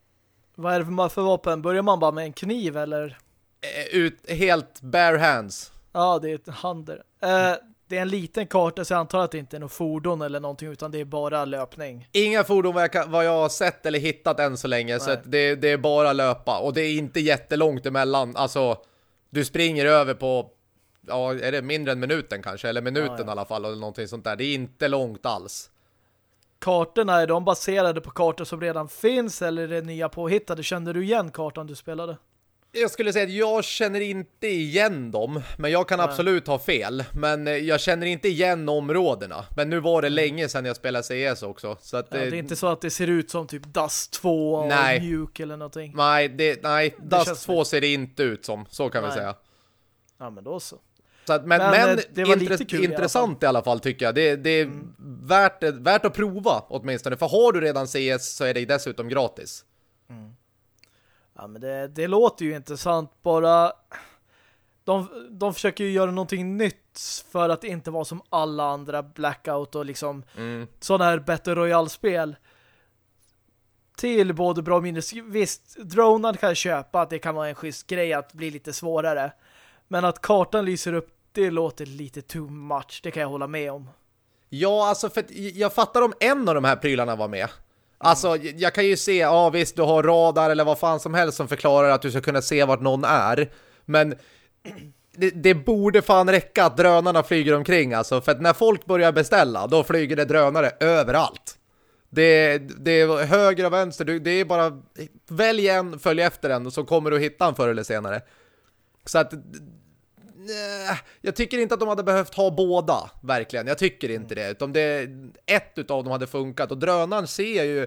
Vad är det för, för vapen? Börjar man bara med en kniv eller? Eh, ut helt bare hands. Ja, det är ett hander. Uh, det är en liten karta så jag antar att det inte är något fordon eller någonting utan det är bara löpning. Inga fordon vad jag, vad jag har sett eller hittat än så länge Nej. så det, det, är bara löpa och det är inte jättelångt emellan. Alltså, du springer över på ja, är det mindre än minuten kanske eller minuten ja, ja. i alla fall eller någonting sånt där. Det är inte långt alls. Kartorna, är de baserade på kartor som redan finns eller är det nya påhittade? Kände du igen kartan du spelade? Jag skulle säga att jag känner inte igen dem, men jag kan Nej. absolut ha fel. Men eh, jag känner inte igen områdena. Men nu var det mm. länge sedan jag spelade CS också. Så att ja, det, är inte så att det ser ut som typ Dust 2 och nej. mjuk eller någonting. Nej, det, nej det Dust 2 ser det inte ut som, så kan nej. vi säga. Ja, men då så. så att, men men, men eh, det var intre lite kul intressant i alla fall. i alla fall tycker jag. Det, det är mm. värt, värt att prova åtminstone. För har du redan CS så är det dessutom gratis. Mm. Ja, men det, det låter ju intressant. Bara de, de försöker ju göra någonting nytt för att inte vara som alla andra Blackout och liksom mm. sådana här Battle Royale-spel. Till både bra och mindre. Visst, dronen kan jag köpa att det kan vara en schysst grej att bli lite svårare. Men att kartan lyser upp, det låter lite too much. Det kan jag hålla med om. Ja, alltså för jag fattar om en av de här prylarna var med. Alltså, jag kan ju se, ja visst, du har radar eller vad fan som helst som förklarar att du ska kunna se vart någon är. Men det, det, borde fan räcka att drönarna flyger omkring alltså. För att när folk börjar beställa, då flyger det drönare överallt. Det, det är höger och vänster, det är bara välj en, följ efter den och så kommer du hitta den förr eller senare. Så att jag tycker inte att de hade behövt ha båda, verkligen. Jag tycker inte det. Utan det, ett utav dem hade funkat. Och drönaren ser jag ju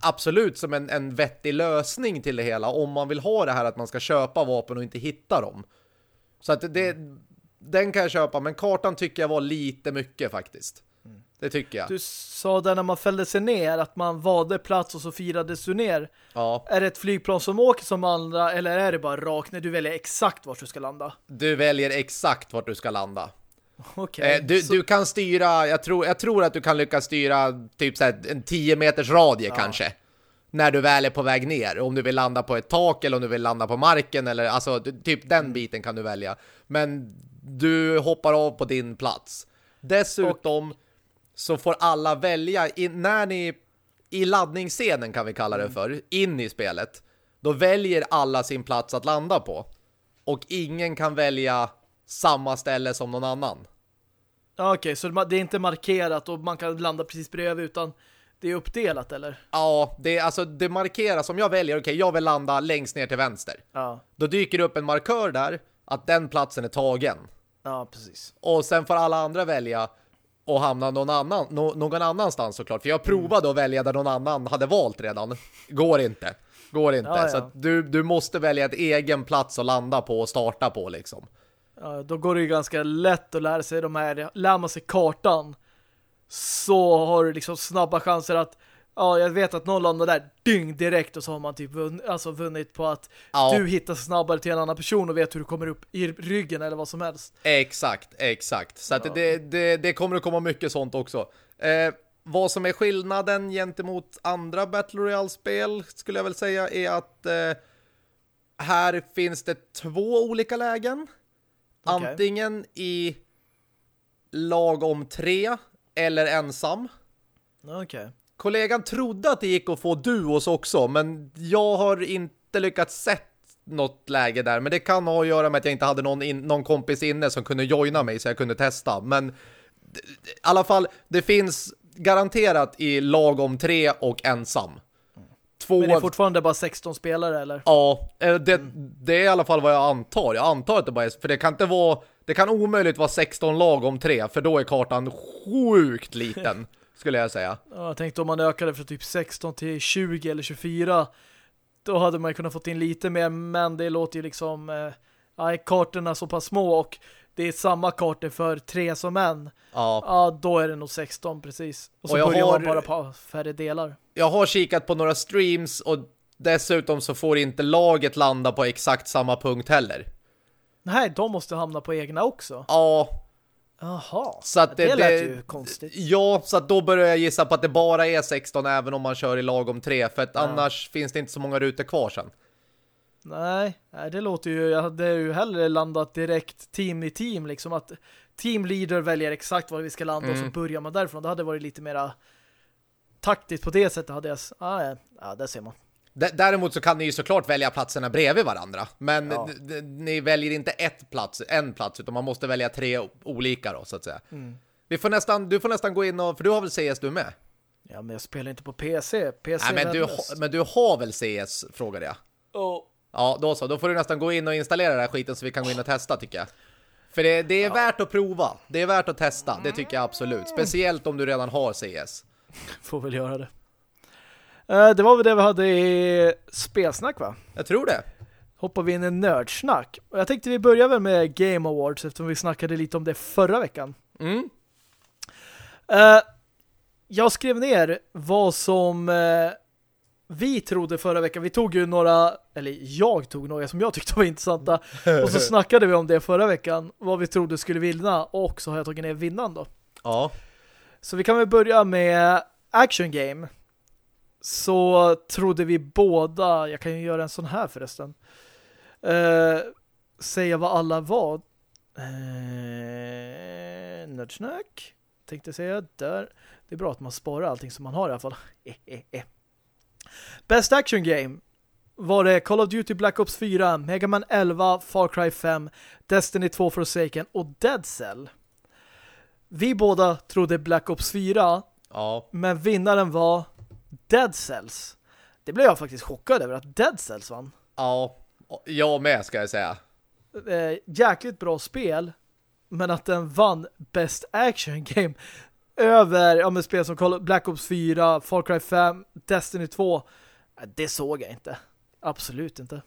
absolut som en, en vettig lösning till det hela. Om man vill ha det här att man ska köpa vapen och inte hitta dem. Så att det, den kan jag köpa. Men kartan tycker jag var lite mycket faktiskt. Det tycker jag. Du sa där när man fällde sig ner att man valde plats och så firades du ner. Ja. Är det ett flygplan som åker som andra eller är det bara rakt när du väljer exakt vart du ska landa? Du väljer exakt vart du ska landa. Okay, eh, du, så... du kan styra, jag tror, jag tror att du kan lyckas styra typ så här, en 10 meters radie ja. kanske. När du väl är på väg ner. Om du vill landa på ett tak eller om du vill landa på marken. Eller, alltså, typ den biten kan du välja. Men du hoppar av på din plats. Dessutom... Och så får alla välja in, när ni i laddningsscenen kan vi kalla det mm. för, in i spelet. Då väljer alla sin plats att landa på. Och ingen kan välja samma ställe som någon annan. Okej, okay, så det är inte markerat och man kan landa precis bredvid utan det är uppdelat, eller? Ja, det, alltså, det markeras. Om jag väljer, okej, okay, jag vill landa längst ner till vänster. Ja. Då dyker det upp en markör där att den platsen är tagen. Ja, precis. Och sen får alla andra välja och hamna någon, annan, någon annanstans såklart. För jag provade att välja där någon annan hade valt redan. Går inte. Går inte. Ja, ja. Så du, du måste välja ett egen plats att landa på och starta på liksom. Ja, då går det ju ganska lätt att lära sig de här. Lär man sig kartan så har du liksom snabba chanser att Ja, jag vet att någon landar där dyng direkt och så har man typ vunn, alltså vunnit på att ja. du hittar snabbare till en annan person och vet hur du kommer upp i ryggen eller vad som helst. Exakt, exakt. Så ja. det, det, det kommer att komma mycket sånt också. Eh, vad som är skillnaden gentemot andra Battle Royale-spel skulle jag väl säga är att eh, här finns det två olika lägen. Okay. Antingen i lag om tre eller ensam. Okej. Okay. Kollegan trodde att det gick att få duos också, men jag har inte lyckats sett något läge där. Men det kan ha att göra med att jag inte hade någon, in, någon kompis inne som kunde joina mig så jag kunde testa. Men i alla fall, det finns garanterat i lag om tre och ensam. Två... Men det är fortfarande bara 16 spelare, eller? Ja, eh, det, det är i alla fall vad jag antar. Jag antar att det bara är... För det kan inte vara... Det kan omöjligt vara 16 lag om tre, för då är kartan sjukt liten. skulle jag säga. Ja, jag tänkte om man ökade från typ 16 till 20 eller 24 då hade man kunnat fått in lite mer men det låter ju liksom eh, kartorna så pass små och det är samma kartor för tre som en. Ja. Ja, då är det nog 16 precis. Och så Och börjar har- man bara på färre delar. Jag har kikat på några streams och dessutom så får inte laget landa på exakt samma punkt heller. Nej, de måste hamna på egna också. Ja, Jaha, Så att det, det- lät ju konstigt. ja, så att då börjar jag gissa på att det bara är 16 även om man kör i lagom 3 för att Ja. annars finns det inte så många rutor kvar sen. Nej, nej, det låter ju, jag hade ju hellre landat direkt team i team, liksom att team leader väljer exakt var vi ska landa och Mm. så börjar man därifrån. Det hade varit lite mera taktiskt på det sättet hade jag, ah, ja, ja, där ser man. Däremot så kan ni ju såklart välja platserna bredvid varandra. Men Ja. ni väljer inte ett plats, en plats, utan man måste välja tre olika då, så att säga. Mm. Vi får nästan, du får nästan gå in och, för du har väl CS du med? Ja, men jag spelar inte på PC. PC Nej, men du, men du har väl CS, frågade jag. Och Ja, då så. Då får du nästan gå in och installera den här skiten så vi kan gå in och testa, tycker jag. För det, det är värt att prova. Det är värt att testa, det tycker jag absolut. Speciellt om du redan har CS. får väl göra det. Eh, det var väl det vi hade i spelsnack va? Jag tror det. Hoppar vi in i nördsnack. Jag tänkte vi börjar väl med Game Awards eftersom vi snackade lite om det förra veckan. Mm. Eh, jag skrev ner vad som eh, vi trodde förra veckan. Vi tog ju några, eller jag tog några som jag tyckte var intressanta. Och så snackade vi om det förra veckan. Vad vi trodde skulle vinna. Och så har jag tagit ner vinnaren då. Ja. Så vi kan väl börja med Action Game. Så trodde vi båda, jag kan ju göra en sån här förresten. Eh, säga vad alla var. Eh, Nördsnack. Tänkte säga där. Det är bra att man sparar allting som man har i alla fall. Best Action Game var det Call of Duty Black Ops 4, Mega Man 11, Far Cry 5, Destiny 2 Forsaken och Dead Cell. Vi båda trodde Black Ops 4, Ja. men vinnaren var Dead Cells. Det blev jag faktiskt chockad över att Dead Cells vann. Ja. Jag med, ska jag säga. Eh, jäkligt bra spel, men att den vann Best Action Game över ja, men spel som Black Ops 4, Far Cry 5, Destiny 2. eh, Det såg jag inte. Absolut inte.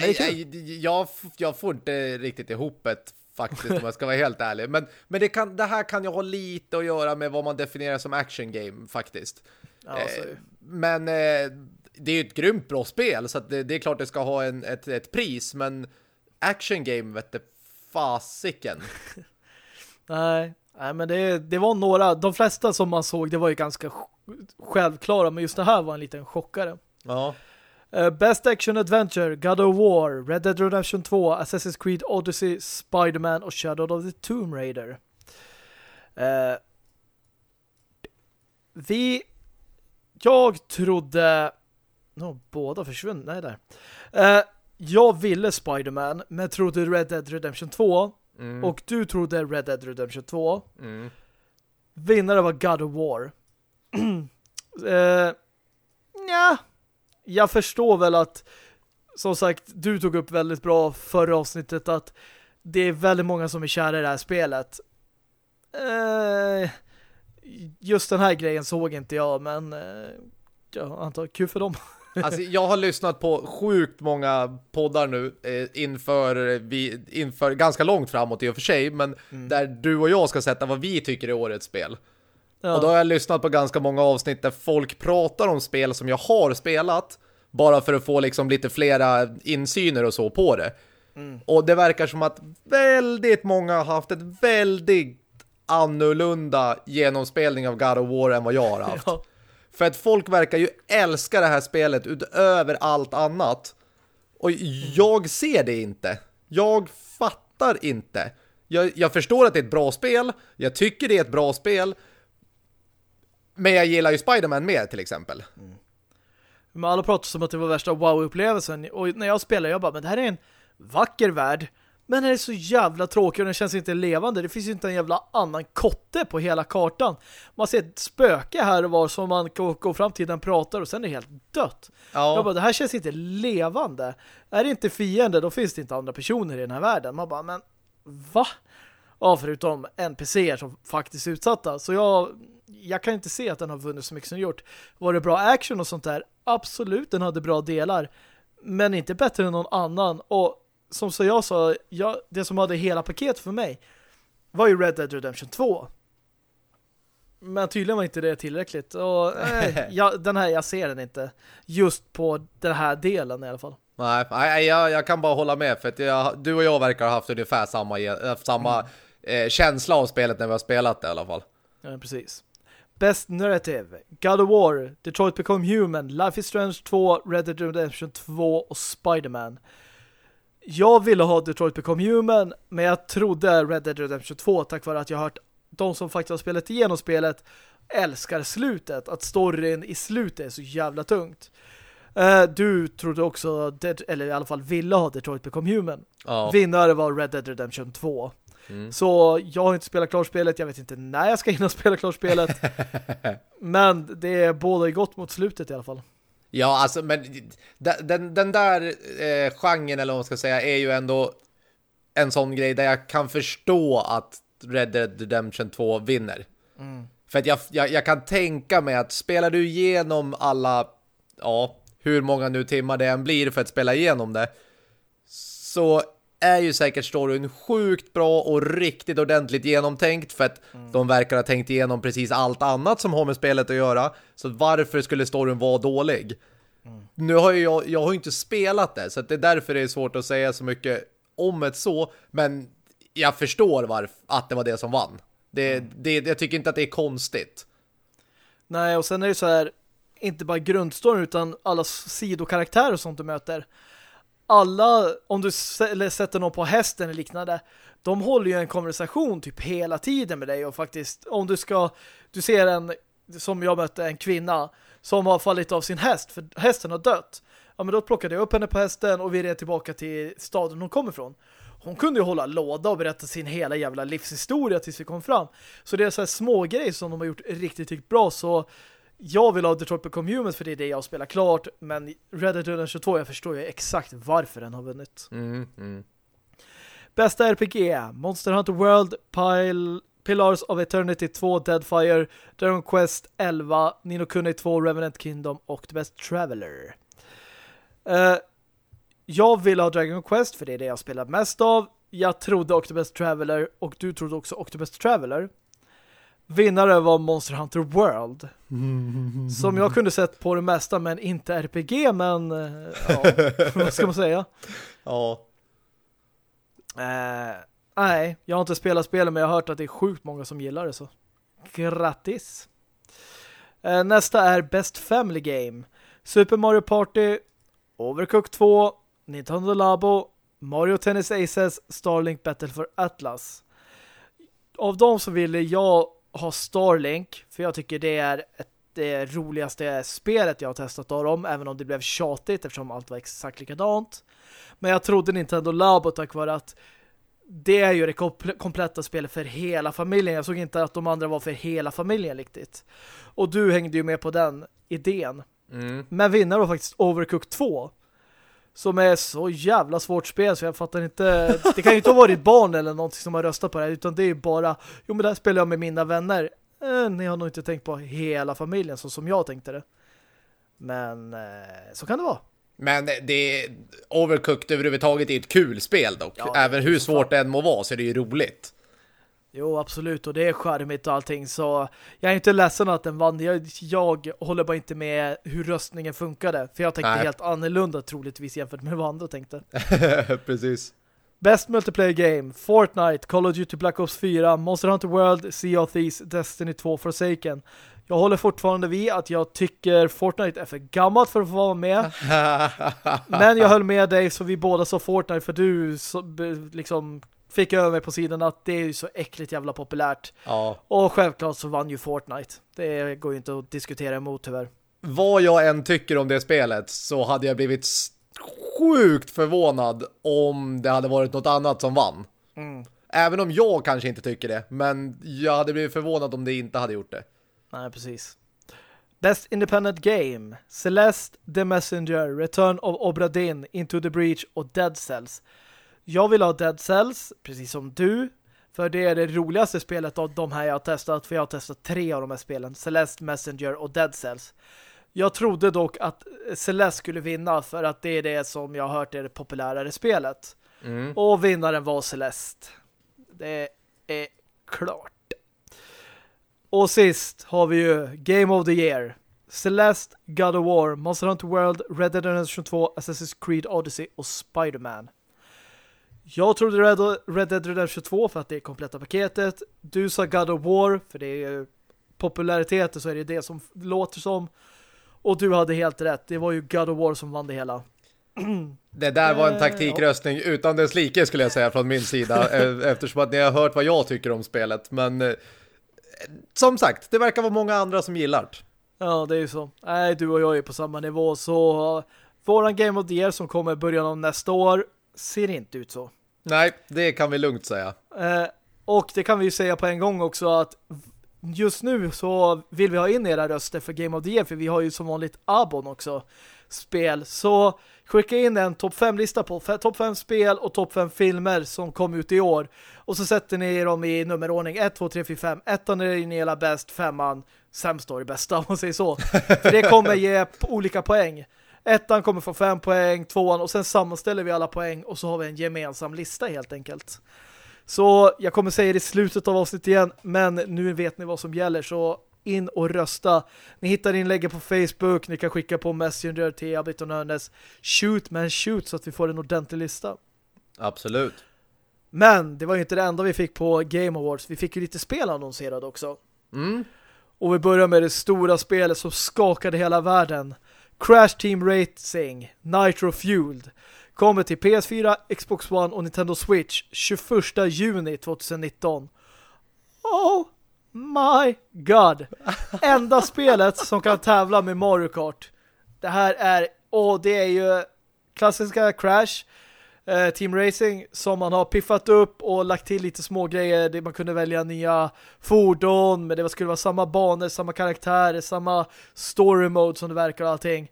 Nej, jag, jag får inte riktigt ihop det faktiskt om jag ska vara helt ärlig. Men, men det, kan, det här kan ju ha lite att göra med vad man definierar som action game faktiskt. Ja, Eh, men eh, det är ju ett grymt bra spel så det, det är klart det ska ha en, ett, ett pris. Men action game vet du, fasiken. nej, nej, men det, det var några, de flesta som man såg, det var ju ganska sj- självklara, men just det här var en liten chockare. Ja, Eh, Best Action Adventure, God of War, Red Dead Redemption 2, Assassin's Creed Odyssey, Spider-Man och Shadow of the Tomb Raider. Eh, vi jag trodde no, båda försvunnit, nej där. Eh, jag ville Spider-Man men trodde Red Dead Redemption 2 mm, och du trodde Red Dead Redemption 2. mm. Vinnare var God of War. eh, ja, jag förstår väl att som sagt, du tog upp väldigt bra förra avsnittet att det är väldigt många som är kära i det här spelet. Eh, just den här grejen såg inte jag, men eh, jag antar kul för dem. Alltså, jag har lyssnat på sjukt många poddar nu eh, inför, vi, inför ganska långt framåt i och för sig, men där du och jag ska sätta vad vi tycker är årets spel. Ja. Och då har jag lyssnat på ganska många avsnitt där folk pratar om spel som jag har spelat bara för att få liksom lite flera insyner och så på det. Och det verkar som att väldigt många har haft ett väldigt annorlunda genomspelning av God of War än vad jag har haft. Ja. För att folk verkar ju älska det här spelet utöver allt annat. Och jag ser det inte. Jag fattar inte. Jag, jag förstår att det är ett bra spel. Jag tycker det är ett bra spel. Men jag gillar ju Spider-Man mer till exempel. Men alla pratar som att det var värsta wow-upplevelsen. Och när jag spelar, jag bara, men det här är en vacker värld. Men den är så jävla tråkig och den känns inte levande. Det finns ju inte en jävla annan kotte på hela kartan. Man ser ett spöke här och var som man går fram till den pratar och sen är det helt dött. Ja. Jag bara, det här känns inte levande. Är det inte fiende, då finns det inte andra personer i den här världen. Man bara, men va? Ja, förutom NPCer som faktiskt är utsatta. Så jag, jag kan inte se att den har vunnit så mycket som gjort. Var det bra action och sånt där? Absolut, den hade bra delar. Men inte bättre än någon annan. Och som så jag sa, jag, det som hade hela paket för mig var ju Red Dead Redemption 2. Men tydligen var inte det tillräckligt. Och eh, jag, den här, jag ser den inte. Just på den här delen i alla fall. Nej, nej jag, jag kan bara hålla med. För att jag, du och jag verkar ha haft ungefär samma, samma mm. eh, känsla av spelet när vi har spelat det i alla fall. Ja, precis. Best Narrative, God of War, Detroit Become Human, Life is Strange 2, Red Dead Redemption 2 och Spider-Man. Jag ville ha Detroit Become Human, men jag trodde Red Dead Redemption 2 tack vare att jag hört de som faktiskt har spelat igenom spelet älskar slutet. Att storyn i slutet är så jävla tungt. Uh, du trodde också, eller i alla fall ville ha Detroit Become Human. Ja. Vinnare var Red Dead Redemption 2. Mm. Så jag har inte spelat klart spelet. Jag vet inte när jag ska hinna spela klart spelet. men det är båda gott mot slutet i alla fall. Ja, alltså, men den, den där eh, genren, eller vad man ska säga, är ju ändå en sån grej där jag kan förstå att Red Dead Redemption 2 vinner. Mm. För att jag, jag, jag, kan tänka mig att spelar du igenom alla, ja, hur många nu timmar det än blir för att spela igenom det, så är ju säkert storyn sjukt bra och riktigt ordentligt genomtänkt för att mm. de verkar ha tänkt igenom precis allt annat som har med spelet att göra. Så varför skulle storyn vara dålig? Mm. Nu har jag, jag har inte spelat det så det är därför det är svårt att säga så mycket om ett så, men jag förstår varför att det var det som vann. Det, mm. det, jag tycker inte att det är konstigt. Nej, och sen är det så här inte bara grundstoryn utan alla sidokaraktärer och sånt du möter alla, om du sätter någon på hästen eller liknande, de håller ju en konversation typ hela tiden med dig och faktiskt, om du ska, du ser en, som jag mötte, en kvinna som har fallit av sin häst, för hästen har dött. Ja, men då plockade jag upp henne på hästen och vi red tillbaka till staden hon kommer ifrån. Hon kunde ju hålla låda och berätta sin hela jävla livshistoria tills vi kom fram. Så det är så här små grejer som de har gjort riktigt, riktigt bra. Så jag vill ha Detroit Become Humans för det är det jag spelar klart. Men Red Dead Redemption 22, jag förstår ju exakt varför den har vunnit. Mm, mm. Bästa RPG, Monster Hunter World, Pile, Pillars of Eternity 2, Deadfire, Dragon Quest 11, Nino Kuni 2, Revenant Kingdom och The Best Traveler. Uh, jag vill ha Dragon Quest för det är det jag spelar mest av. Jag trodde Octobest Traveler och du trodde också Octobest Traveler. Vinnare var Monster Hunter World. Som jag kunde sett på det mesta men inte RPG men eh, ja, vad ska man säga? Ja. Uh, nej, jag har inte spelat spelet men jag har hört att det är sjukt många som gillar det så. Grattis! Uh, nästa är Best Family Game. Super Mario Party, Overcooked 2, Nintendo Labo, Mario Tennis Aces, Starlink Battle for Atlas. Av dem så ville jag ha Starlink, för jag tycker det är ett, det roligaste spelet jag har testat av dem, även om det blev tjatigt eftersom allt var exakt likadant. Men jag trodde Nintendo Labo tack vare att det är ju det kompletta spelet för hela familjen. Jag såg inte att de andra var för hela familjen riktigt. Och du hängde ju med på den idén. Mm. Men vinnare var faktiskt Overcooked 2 som är så jävla svårt spel så jag fattar inte. Det kan ju inte ha varit barn eller någonting som har röstat på det utan det är ju bara, jo men där spelar jag med mina vänner. Eh, ni har nog inte tänkt på hela familjen så som jag tänkte det. Men eh, så kan det vara. Men det är Overcooked överhuvudtaget är ett kul spel dock. Ja, Även hur svårt det än må vara så är det ju roligt. Jo, absolut. Och det är skärmigt och allting. Så jag är inte ledsen att den vann. Jag, jag håller bara inte med hur röstningen funkade. För jag tänkte Nej. helt annorlunda troligtvis jämfört med vad andra tänkte. Precis. Best multiplayer game. Fortnite, Call of Duty Black Ops 4, Monster Hunter World, Sea of Thieves, Destiny 2, Forsaken. Jag håller fortfarande vid att jag tycker Fortnite är för gammalt för att få vara med. Men jag höll med dig så vi båda sa Fortnite för du så, liksom fick över mig på sidan att det är ju så äckligt jävla populärt. Ja. Och självklart så vann ju Fortnite. Det går ju inte att diskutera emot tyvärr. Vad jag än tycker om det spelet så hade jag blivit sjukt förvånad om det hade varit något annat som vann. Mm. Även om jag kanske inte tycker det. Men jag hade blivit förvånad om det inte hade gjort det. Nej, precis. Best Independent Game. Celeste, The Messenger, Return of Obra Dinn, Into the Breach och Dead Cells. Jag vill ha Dead Cells, precis som du. För det är det roligaste spelet av de här jag har testat. För jag har testat tre av de här spelen. Celeste, Messenger och Dead Cells. Jag trodde dock att Celeste skulle vinna för att det är det som jag har hört är det populärare spelet. Mm. Och vinnaren var Celeste. Det är klart. Och sist har vi ju Game of the Year. Celeste, God of War, Monster Hunter World, Red Dead Redemption 2, Assassin's Creed Odyssey och Spider-Man. Jag trodde Red, Red Dead Redemption 2 för att det är kompletta paketet. Du sa God of War för det är ju populariteten så är det det som låter som. Och du hade helt rätt. Det var ju God of War som vann det hela. Det där var en Eh, taktikröstning utan dess like skulle jag säga från min sida eh, eftersom att ni har hört vad jag tycker om spelet men eh, som sagt, det verkar vara många andra som gillar det. Ja, det är ju så. Nej, du och jag är på samma nivå så våran Game of the Year som kommer i början av nästa år ser inte ut så. Nej, det kan vi lugnt säga. Eh, och det kan vi ju säga på en gång också att just nu så vill vi ha in era röster för Game of the Year för vi har ju som vanligt Abon också spel. Så skicka in en topp 5-lista på topp 5 spel och topp 5 filmer som kom ut i år. Och så sätter ni dem i nummerordning 1, 2, 3, 4, 5. Ettan är ni hela bäst, femman sämst då är bästa om man säger så. För det kommer ge olika poäng. Ettan kommer få fem poäng, tvåan och sen sammanställer vi alla poäng och så har vi en gemensam lista helt enkelt. Så jag kommer säga det i slutet av avsnittet igen, men nu vet ni vad som gäller så in och rösta. Ni hittar inlägget på Facebook, ni kan skicka på Messenger till Abit och Nörnes. Shoot man shoot så att vi får en ordentlig lista. Absolut. Men det var ju inte det enda vi fick på Game Awards. Vi fick ju lite spel annonserade också. Mm. Och vi börjar med det stora spelet som skakade hela världen. Crash Team Racing Nitro Fueled kommer till PS4, Xbox One och Nintendo Switch 21 juni 2019. Oh my god! Enda spelet som kan tävla med Mario Kart. Det här är, och det är ju klassiska Crash eh, Team Racing som man har piffat upp och lagt till lite små grejer. Man kunde välja nya fordon, men det skulle vara samma banor, samma karaktärer, samma story mode som det verkar och allting.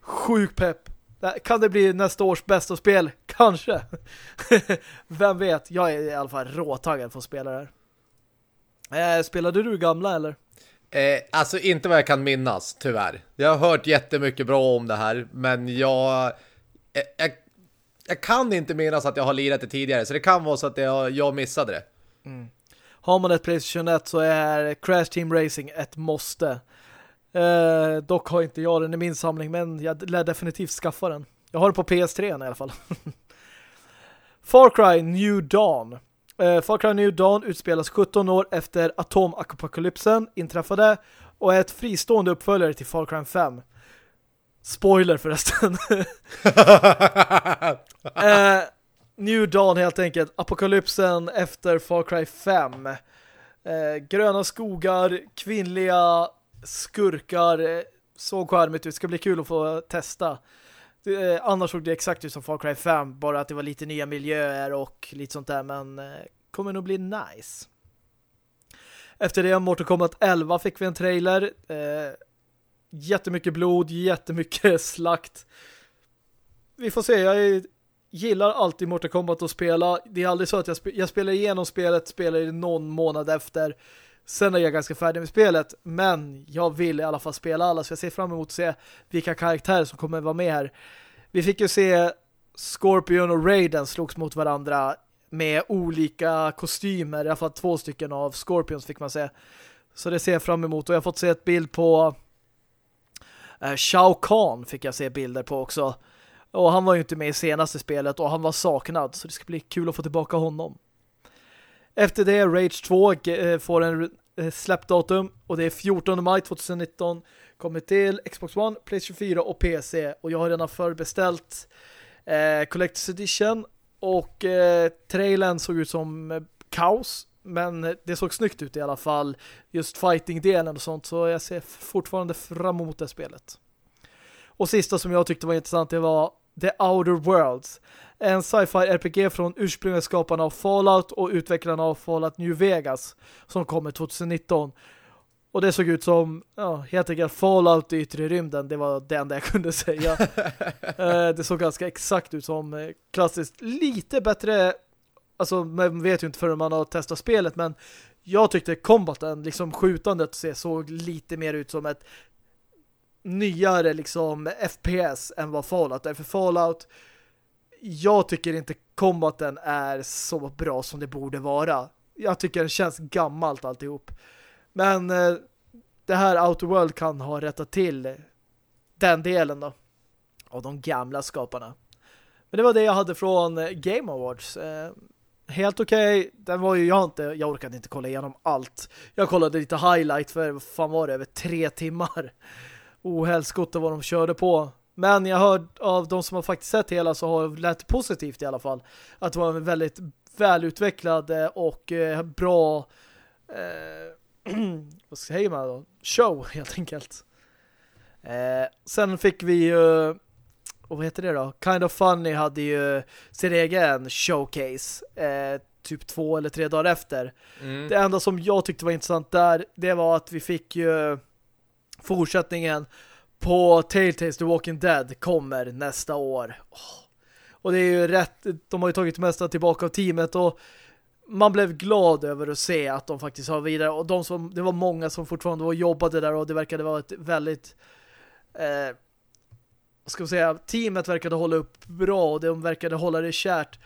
Sjuk pepp. Kan det bli nästa års bästa spel? Kanske. Vem vet? Jag är i alla fall råtaggad för att spela det här. Eh, spelade du gamla eller? Eh, alltså inte vad jag kan minnas, tyvärr. Jag har hört jättemycket bra om det här, men jag, eh, jag, jag kan inte minnas att jag har lirat det tidigare, så det kan vara så att jag, jag missade det. Mm. Har man ett Playstation 1 så är Crash Team Racing ett måste. Eh, dock har inte jag den i min samling, men jag lär definitivt skaffa den. Jag har den på PS3 i alla fall. Far Cry New Dawn. Eh, Far Cry New Dawn utspelas 17 år efter atomapokalypsen inträffade och är ett fristående uppföljare till Far Cry 5. Spoiler förresten. eh, New Dawn helt enkelt. Apokalypsen efter Far Cry 5. Eh, gröna skogar, kvinnliga skurkar. Eh, så charmigt ut. Det ska bli kul att få testa. Eh, annars såg det exakt ut som Far Cry 5. Bara att det var lite nya miljöer och lite sånt där. Men eh, kommer nog bli nice. Efter det Mortal Kombat 11 fick vi en trailer. Jättemycket blod, jättemycket slakt. Vi får se, jag gillar alltid Mortal Kombat att spela. Det är aldrig så att jag, sp jag spelar igenom spelet, spelar det någon månad efter. Sen är jag ganska färdig med spelet, men jag vill i alla fall spela alla så jag ser fram emot att se vilka karaktärer som kommer vara med här. Vi fick ju se Scorpion och Raiden slogs mot varandra med olika kostymer, i alla fall två stycken av Scorpions fick man se. Så det ser jag fram emot och jag har fått se ett bild på eh, Shao Kahn fick jag se bilder på också. Och han var ju inte med i senaste spelet och han var saknad så det ska bli kul att få tillbaka honom. Efter det Rage 2 eh, får en eh, släppdatum och det är 14 maj 2019 kommer till Xbox One, PlayStation 4 och PC och jag har redan förbeställt eh, Collector's Edition och eh, trailern såg ut som eh, kaos men det såg snyggt ut i alla fall just fighting-delen och sånt så jag ser fortfarande fram emot det spelet. Och sista som jag tyckte var intressant det var The Outer Worlds. En sci-fi RPG från ursprungliga skaparna av Fallout och utvecklarna av Fallout New Vegas som kommer 2019. Och det såg ut som ja, helt enkelt Fallout i yttre rymden. Det var det enda jag kunde säga. det såg ganska exakt ut som klassiskt. Lite bättre alltså man vet ju inte förrän man har testat spelet men jag tyckte combaten, liksom skjutandet såg lite mer ut som ett nyare liksom FPS än vad Fallout är. För Fallout jag tycker inte kombaten är så bra som det borde vara. Jag tycker det känns gammalt alltihop. Men eh, det här Outer World kan ha rättat till den delen då. Av de gamla skaparna. Men det var det jag hade från eh, Game Awards. Eh, helt okej. Okay. Den var ju, jag inte, jag orkade inte kolla igenom allt. Jag kollade lite highlight för vad fan var det, över tre timmar. Ohälskotta vad de körde på. Men jag hör av de som har faktiskt sett hela så har det lät positivt i alla fall. Att det var en väldigt välutvecklad eh, och eh, bra eh, vad säger man då? Show helt enkelt. Eh, sen fick vi ju och vad heter det då? Kind of Funny hade ju sin egen showcase eh, typ två eller tre dagar efter. Mm. Det enda som jag tyckte var intressant där, det var att vi fick ju fortsättningen på Telltales The Walking Dead kommer nästa år. Oh. Och det är ju rätt, de har ju tagit mesta tillbaka av teamet och man blev glad över att se att de faktiskt har vidare och de som, det var många som fortfarande var jobbade där och det verkade vara ett väldigt eh, ska vi säga, teamet verkade hålla upp bra och de verkade hålla det kärt.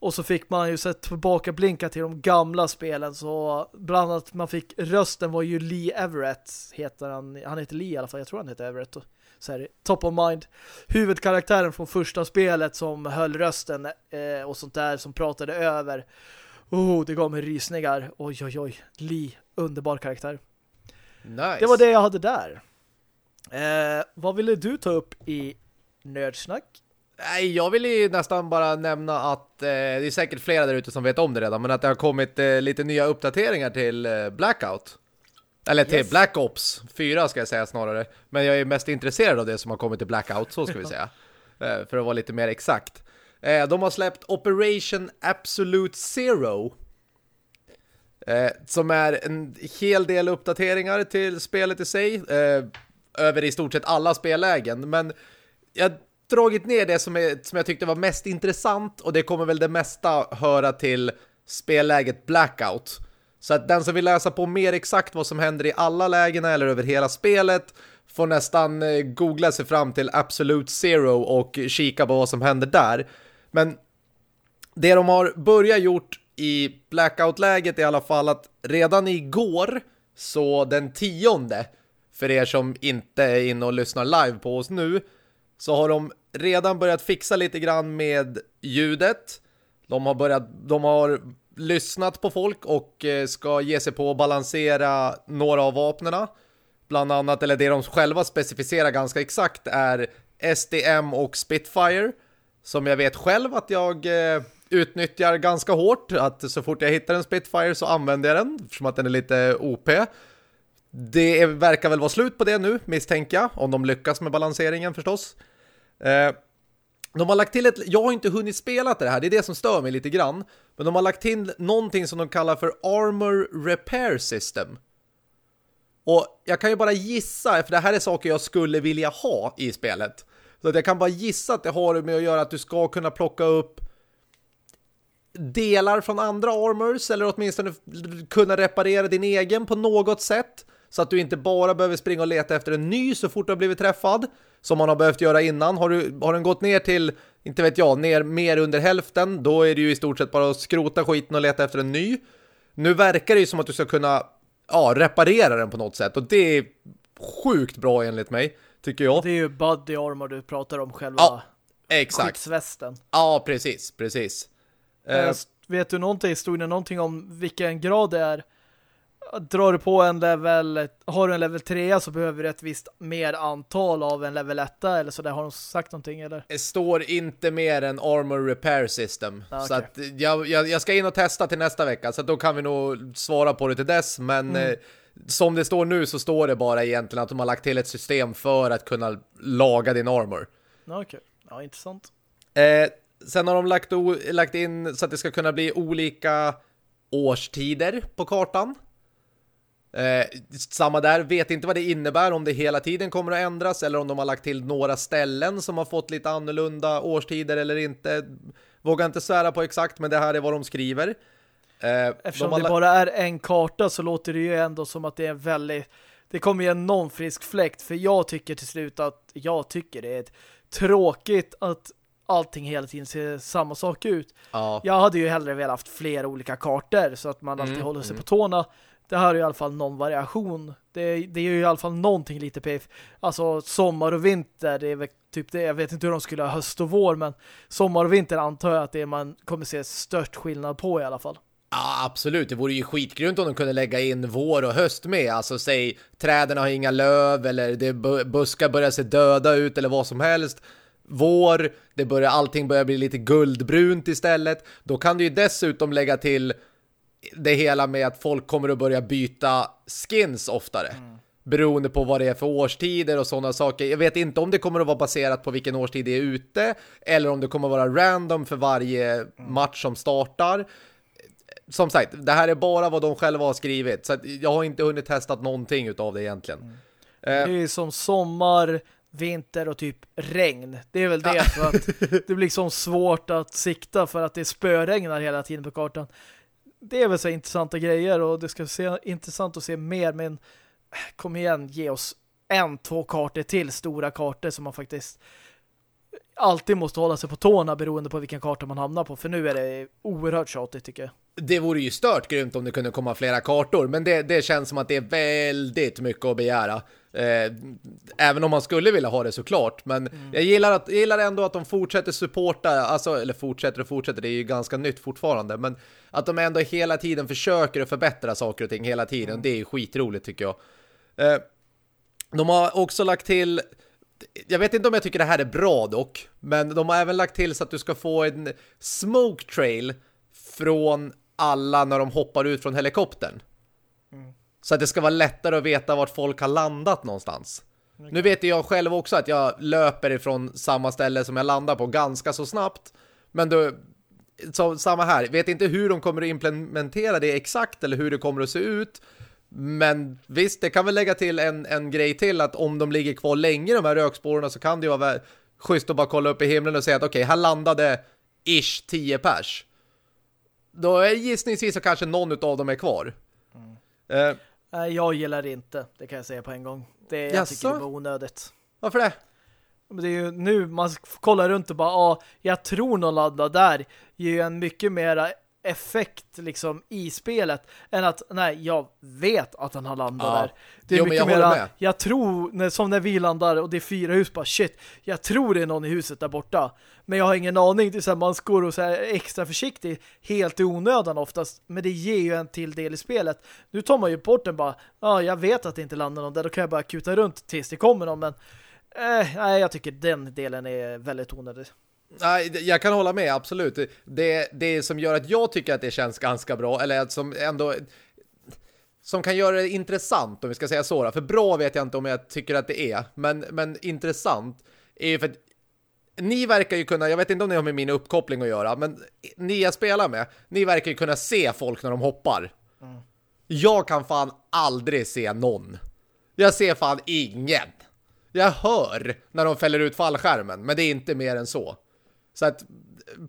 Och så fick man ju sett tillbaka blinka till de gamla spelen så bland annat man fick rösten var ju Lee Everett heter han, han heter Lee i alla fall, jag tror han heter Everett så här, top of mind. Huvudkaraktären från första spelet som höll rösten eh, och sånt där som pratade över. Oh, det gav mig rysningar. Oj, oj, oj. Lee, underbar karaktär. Nice. Det var det jag hade där. Eh, vad ville du ta upp i Nördsnack? Nej, jag vill ju nästan bara nämna att eh, det är säkert flera där ute som vet om det redan, men att det har kommit eh, lite nya uppdateringar till eh, Blackout. Eller till yes. Black Ops 4 ska jag säga snarare. Men jag är mest intresserad av det som har kommit till Blackout, så ska vi säga. Eh, för att vara lite mer exakt. Eh, de har släppt Operation Absolute Zero. Eh, som är en hel del uppdateringar till spelet i sig över i stort sett alla spellägen. Men jag har dragit ner det som, är, som jag tyckte var mest intressant och det kommer väl det mesta höra till spelläget Blackout. Så att den som vill läsa på mer exakt vad som händer i alla lägena eller över hela spelet får nästan eh, googla sig fram till Absolute Zero och kika på vad som händer där. Men det de har börjat gjort i Blackout-läget är i alla fall att redan igår, så den tionde, för er som inte är inne och lyssnar live på oss nu så har de redan börjat fixa lite grann med ljudet. De har börjat de har lyssnat på folk och eh, ska ge sig på att balansera några av vapnena. Bland annat, eller det de själva specificerar ganska exakt är SDM och Spitfire. Som jag vet själv att jag eh, utnyttjar ganska hårt. Att så fort jag hittar en Spitfire så använder jag den. Eftersom att den är lite OP. Det verkar väl vara slut på det nu, misstänker jag. Om de lyckas med balanseringen förstås. Eh, de har lagt till ett... Jag har inte hunnit spela det här, det är det som stör mig lite grann. Men de har lagt till någonting som de kallar för Armor Repair System. Och jag kan ju bara gissa, för det här är saker jag skulle vilja ha i spelet. Så att jag kan bara gissa att det har med att göra att du ska kunna plocka upp delar från andra armors eller åtminstone kunna reparera din egen på något sätt. Så att du inte bara behöver springa och leta efter en ny så fort du har blivit träffad. Som man har behövt göra innan. Har, du, har den gått ner till, inte vet jag, ner mer under hälften. Då är det ju i stort sett bara att skrota skiten och leta efter en ny. Nu verkar det ju som att du ska kunna ja, reparera den på något sätt. Och det är sjukt bra enligt mig, tycker jag. Det är ju body armor du pratar om själva ja, exakt. skyddsvästen. Ja, precis, precis. Uh, vet du någonting, stod det någonting om vilken grad det är? Drar du på en level har du en level 3 så behöver du ett visst mer antal av en level 1 eller så där har de sagt någonting eller? Det står inte mer än Armor Repair System ah, så att jag, jag, jag, ska in och testa till nästa vecka så då kan vi nog svara på det till dess men mm. eh, som det står nu så står det bara egentligen att de har lagt till ett system för att kunna laga din armor. Okej, okay. ja intressant. Eh, sen har de lagt, lagt in så att det ska kunna bli olika årstider på kartan. Eh, samma där, vet inte vad det innebär om det hela tiden kommer att ändras eller om de har lagt till några ställen som har fått lite annorlunda årstider eller inte. Vågar inte svära på exakt men det här är vad de skriver. Eh, Eftersom de det bara är en karta så låter det ju ändå som att det är väldigt det kommer ju en non-frisk fläkt för jag tycker till slut att jag tycker det är tråkigt att allting hela tiden ser samma sak ut. Ja. Jag hade ju hellre velat haft flera olika kartor så att man alltid Mm, håller sig mm. på tårna. Det här är i alla fall någon variation. Det, det är ju i alla fall någonting lite PF. Alltså sommar och vinter, det är väl typ det. Jag vet inte hur de skulle ha höst och vår, men sommar och vinter antar jag att det är man kommer se störst skillnad på i alla fall. Ja, absolut. Det vore ju skitgrymt om de kunde lägga in vår och höst med. Alltså, säg träden har inga löv eller det buskar börjar se döda ut eller vad som helst. Vår, det börjar, allting börjar bli lite guldbrunt istället. Då kan du ju dessutom lägga till det hela med att folk kommer att börja byta skins oftare. Beroende på vad det är för årstider och sådana saker. Jag vet inte om det kommer att vara baserat på vilken årstid det är ute. Eller om det kommer att vara random för varje match som startar som sagt, det här är bara vad de själva har skrivit. Så jag har inte hunnit testat någonting utav det egentligen. Eh, Det är som sommar, vinter och typ regn. Det är väl det för att det blir liksom svårt att sikta för att det spöregnar hela tiden på kartan. Det är väl så intressanta grejer och det ska se intressant att se mer men kom igen, ge oss en, två kartor till, stora kartor som man faktiskt alltid måste hålla sig på tårna beroende på vilken karta man hamnar på. För nu är det oerhört tjatigt tycker jag. det vore ju stört grymt om det kunde komma flera kartor. Men det, det känns som att det är väldigt mycket att begära. Eh, även om man skulle vilja ha det såklart. Men jag, gillar att, jag gillar ändå att de fortsätter supporta. Alltså, eller fortsätter och fortsätter. Det är ju ganska nytt fortfarande. Men att de ändå hela tiden försöker att förbättra saker och ting hela tiden. Det är ju skitroligt tycker jag. Eh, de har också lagt till jag vet inte om jag tycker det här är bra dock, men de har även lagt till så att du ska få en smoke trail från alla när de hoppar ut från helikoptern. Så att det ska vara lättare att veta vart folk har landat någonstans. Nu vet jag själv också att jag löper ifrån samma ställe som jag landar på ganska så snabbt. Men då, så, samma här, vet inte hur de kommer att implementera det exakt eller hur det kommer att se ut. Men visst, det kan väl lägga till en, en grej till att om de ligger kvar länge de här rökspåren så kan det ju vara schysst att bara kolla upp i himlen och säga att okej, här landade ish 10 pers. Då är gissningsvis så kanske någon av dem är kvar. Eh, Nej, jag gillar det inte, det kan jag säga på en gång. Det, jag Jaså? tycker det var onödigt. varför det? Men det är ju nu man kollar runt och bara, ja, jag tror någon laddar där ger ju en mycket mera effekt liksom i spelet än att, nej, jag vet att han har landat Ja. där. Det är Jo, mycket jag mera, med. jag tror, när, som när vi landar och det är fyra hus, bara shit, jag tror det är någon i huset där borta. Men jag har ingen aning, det är så här, man går och så här extra försiktig, helt i onödan oftast, men det ger ju en till del i spelet. Nu tar man ju bort den bara, ja, jag vet att det inte landar någon där, då kan jag bara kuta runt tills det kommer någon, men Eh, nej, jag tycker den delen är väldigt onödig. Nej, jag kan hålla med, absolut. Det, det som gör att jag tycker att det känns ganska bra, eller att som ändå som kan göra det intressant, om vi ska säga så. För bra vet jag inte om jag tycker att det är, men, men intressant är ju för att ni verkar ju kunna, jag vet inte om ni har med min uppkoppling att göra, men ni jag spelar med, ni verkar ju kunna se folk när de hoppar. Jag kan fan aldrig se någon. Jag ser fan ingen. Jag hör när de fäller ut fallskärmen, men det är inte mer än så. Så att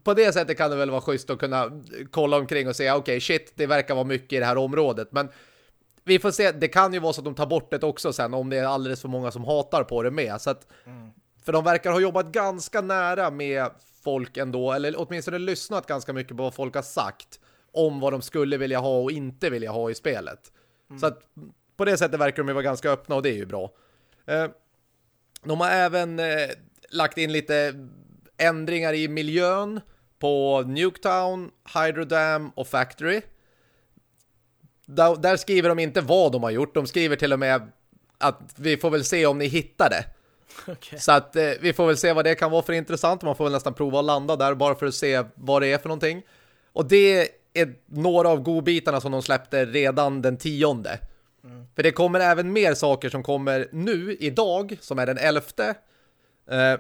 på det sättet kan det väl vara schysst att kunna kolla omkring och säga okej, shit, det verkar vara mycket i det här området. Men vi får se, det kan ju vara så att de tar bort det också sen om det är alldeles för många som hatar på det med. Så att, För de verkar ha jobbat ganska nära med folk ändå, eller åtminstone lyssnat ganska mycket på vad folk har sagt om vad de skulle vilja ha och inte vilja ha i spelet. Så att på det sättet verkar de ju vara ganska öppna och det är ju bra. Eh, de har även eh, lagt in lite ändringar i miljön på Nuketown, Hydrodam och Factory. Där, där skriver de inte vad de har gjort. De skriver till och med att vi får väl se om ni hittar det. Okej. Så att eh, vi får väl se vad det kan vara för intressant. Man får väl nästan prova att landa där bara för att se vad det är för någonting. Och det är några av godbitarna som de släppte redan den tionde. För det kommer även mer saker som kommer nu, idag, som är den elfte. Eh,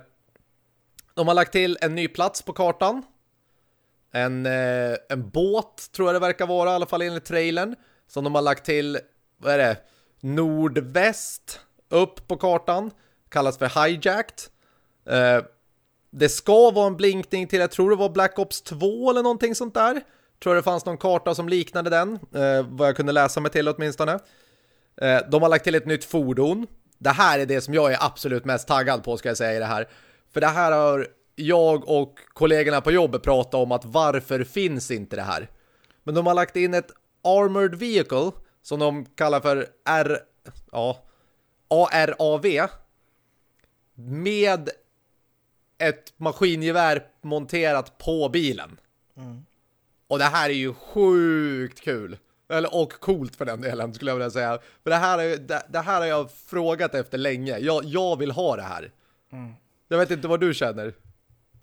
de har lagt till en ny plats på kartan. En, eh, en båt tror jag det verkar vara, i alla fall enligt trailern. Som de har lagt till, vad är det? Nordväst upp på kartan. Kallas för hijacked. Eh, det ska vara en blinkning till, jag tror det var Black Ops 2 eller någonting sånt där. Tror det fanns någon karta som liknade den, eh, vad jag kunde läsa mig till åtminstone. Eh, de har lagt till ett nytt fordon. Det här är det som jag är absolut mest taggad på ska jag säga i det här. För det här har jag och kollegorna på jobbet pratade om att varför finns inte det här? Men de har lagt in ett Armored Vehicle som de kallar för R, ja, ARAV med ett maskingevär monterat på bilen. Mm. Och det här är ju sjukt kul. Eller, och coolt för den delen skulle jag vilja säga. För det här, är, det, det här har jag frågat efter länge. Jag, jag vill ha det här. Mm. Jag vet inte vad du känner.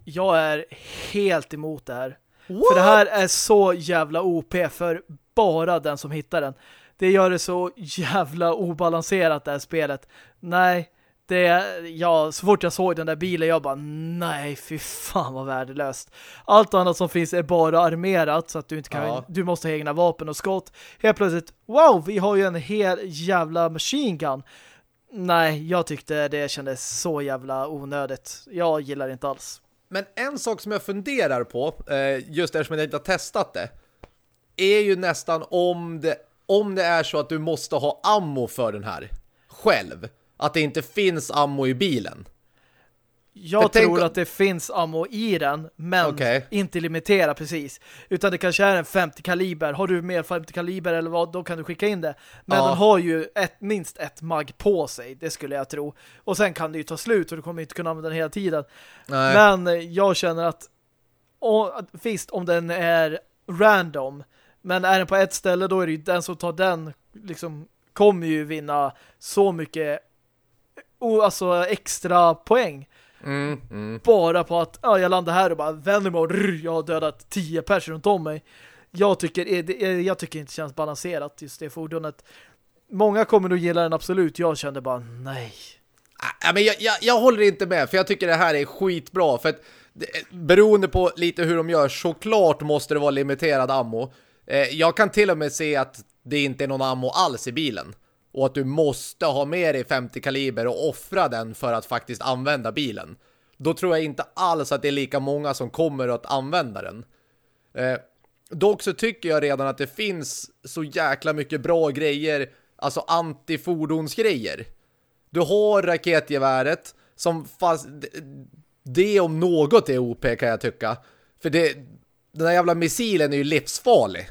Jag är helt emot det här. What? För det här är så jävla OP för bara den som hittar den. Det gör det så jävla obalanserat det här spelet. Nej, det, ja, så fort jag såg den där bilen, jag bara, nej, fy fan vad värdelöst. Allt annat som finns är bara armerat så att du inte kan, ja. du måste ha egna vapen och skott. Helt plötsligt, wow, vi har ju en hel jävla machine gun. Nej, jag tyckte det kändes så jävla onödigt. Jag gillar det inte alls. Men en sak som jag funderar på, eh, just eftersom jag inte har testat det, är ju nästan om det, om det är så att du måste ha ammo för den här själv att det inte finns ammo i bilen. Jag För tror tänk... att det finns ammo i den, men okay. inte limitera precis. Utan det kanske är en 50 kaliber. Har du mer 50 kaliber eller vad, då kan du skicka in det. Men ja. den har ju ett, minst ett mag på sig, det skulle jag tro. Och sen kan det ju ta slut och du kommer inte kunna använda den hela tiden. Nej. Men jag känner att och, visst, om den är random, men är den på ett ställe då är det ju den som tar den liksom kommer ju vinna så mycket alltså extra poäng. Mm, mm. Bara på att ja, jag landar här och bara vänder mig och rrr, jag har dödat tio personer runt om mig. Jag tycker, jag tycker inte det känns balanserat just det fordonet. Många kommer nog gilla den absolut. Jag kände bara nej. Ja, men jag, jag, jag håller inte med för jag tycker det här är skitbra för att beroende på lite hur de gör såklart måste det vara limiterad ammo. Eh, jag kan till och med se att det inte är någon ammo alls i bilen och att du måste ha med dig 50 kaliber och offra den för att faktiskt använda bilen. Då tror jag inte alls att det är lika många som kommer att använda den. Eh, dock så tycker jag redan att det finns så jäkla mycket bra grejer, alltså antifordonsgrejer. Du har raketgeväret som fast det om något är OP kan jag tycka. För det, den där jävla missilen är ju livsfarlig.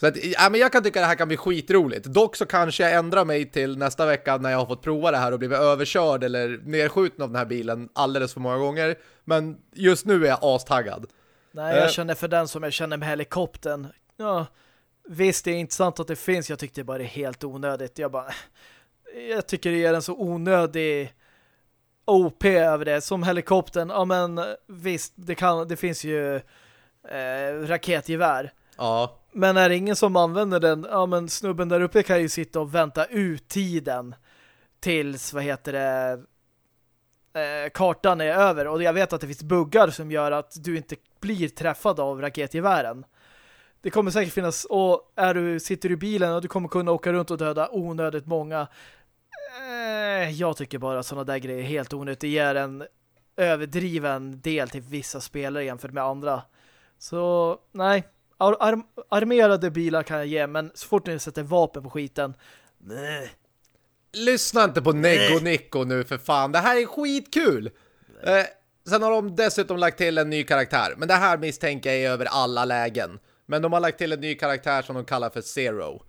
Så att, ja, men jag kan tycka att det här kan bli skitroligt. Dock så kanske jag ändrar mig till nästa vecka när jag har fått prova det här och blivit överkörd eller nedskjuten av den här bilen alldeles för många gånger. Men just nu är jag astaggad. Nej, jag eh. känner för den som jag känner med helikoptern. Ja, visst, det är intressant att det finns. Jag tyckte bara det är helt onödigt. Jag bara... Jag tycker det är en så onödig OP över det. Som helikoptern, ja men visst, det, kan, det finns ju eh, raketgevär. Ja. Men är det ingen som använder den, ja men snubben där uppe kan ju sitta och vänta ut tiden tills, vad heter det, eh, kartan är över. Och jag vet att det finns buggar som gör att du inte blir träffad av raketgevären. Det kommer säkert finnas, och är du, sitter du i bilen och du kommer kunna åka runt och döda onödigt många. Eh, jag tycker bara att sådana där grejer är helt onödigt. Det ger en överdriven del till vissa spelare jämfört med andra. Så, nej ar ar armerade bilar kan jag ge, men så fort ni sätter vapen på skiten, nej. Lyssna inte på Neggo Nico nu för fan. Det här är skitkul. Eh, sen har de dessutom lagt till en ny karaktär. Men det här misstänker jag är över alla lägen. Men de har lagt till en ny karaktär som de kallar för Zero.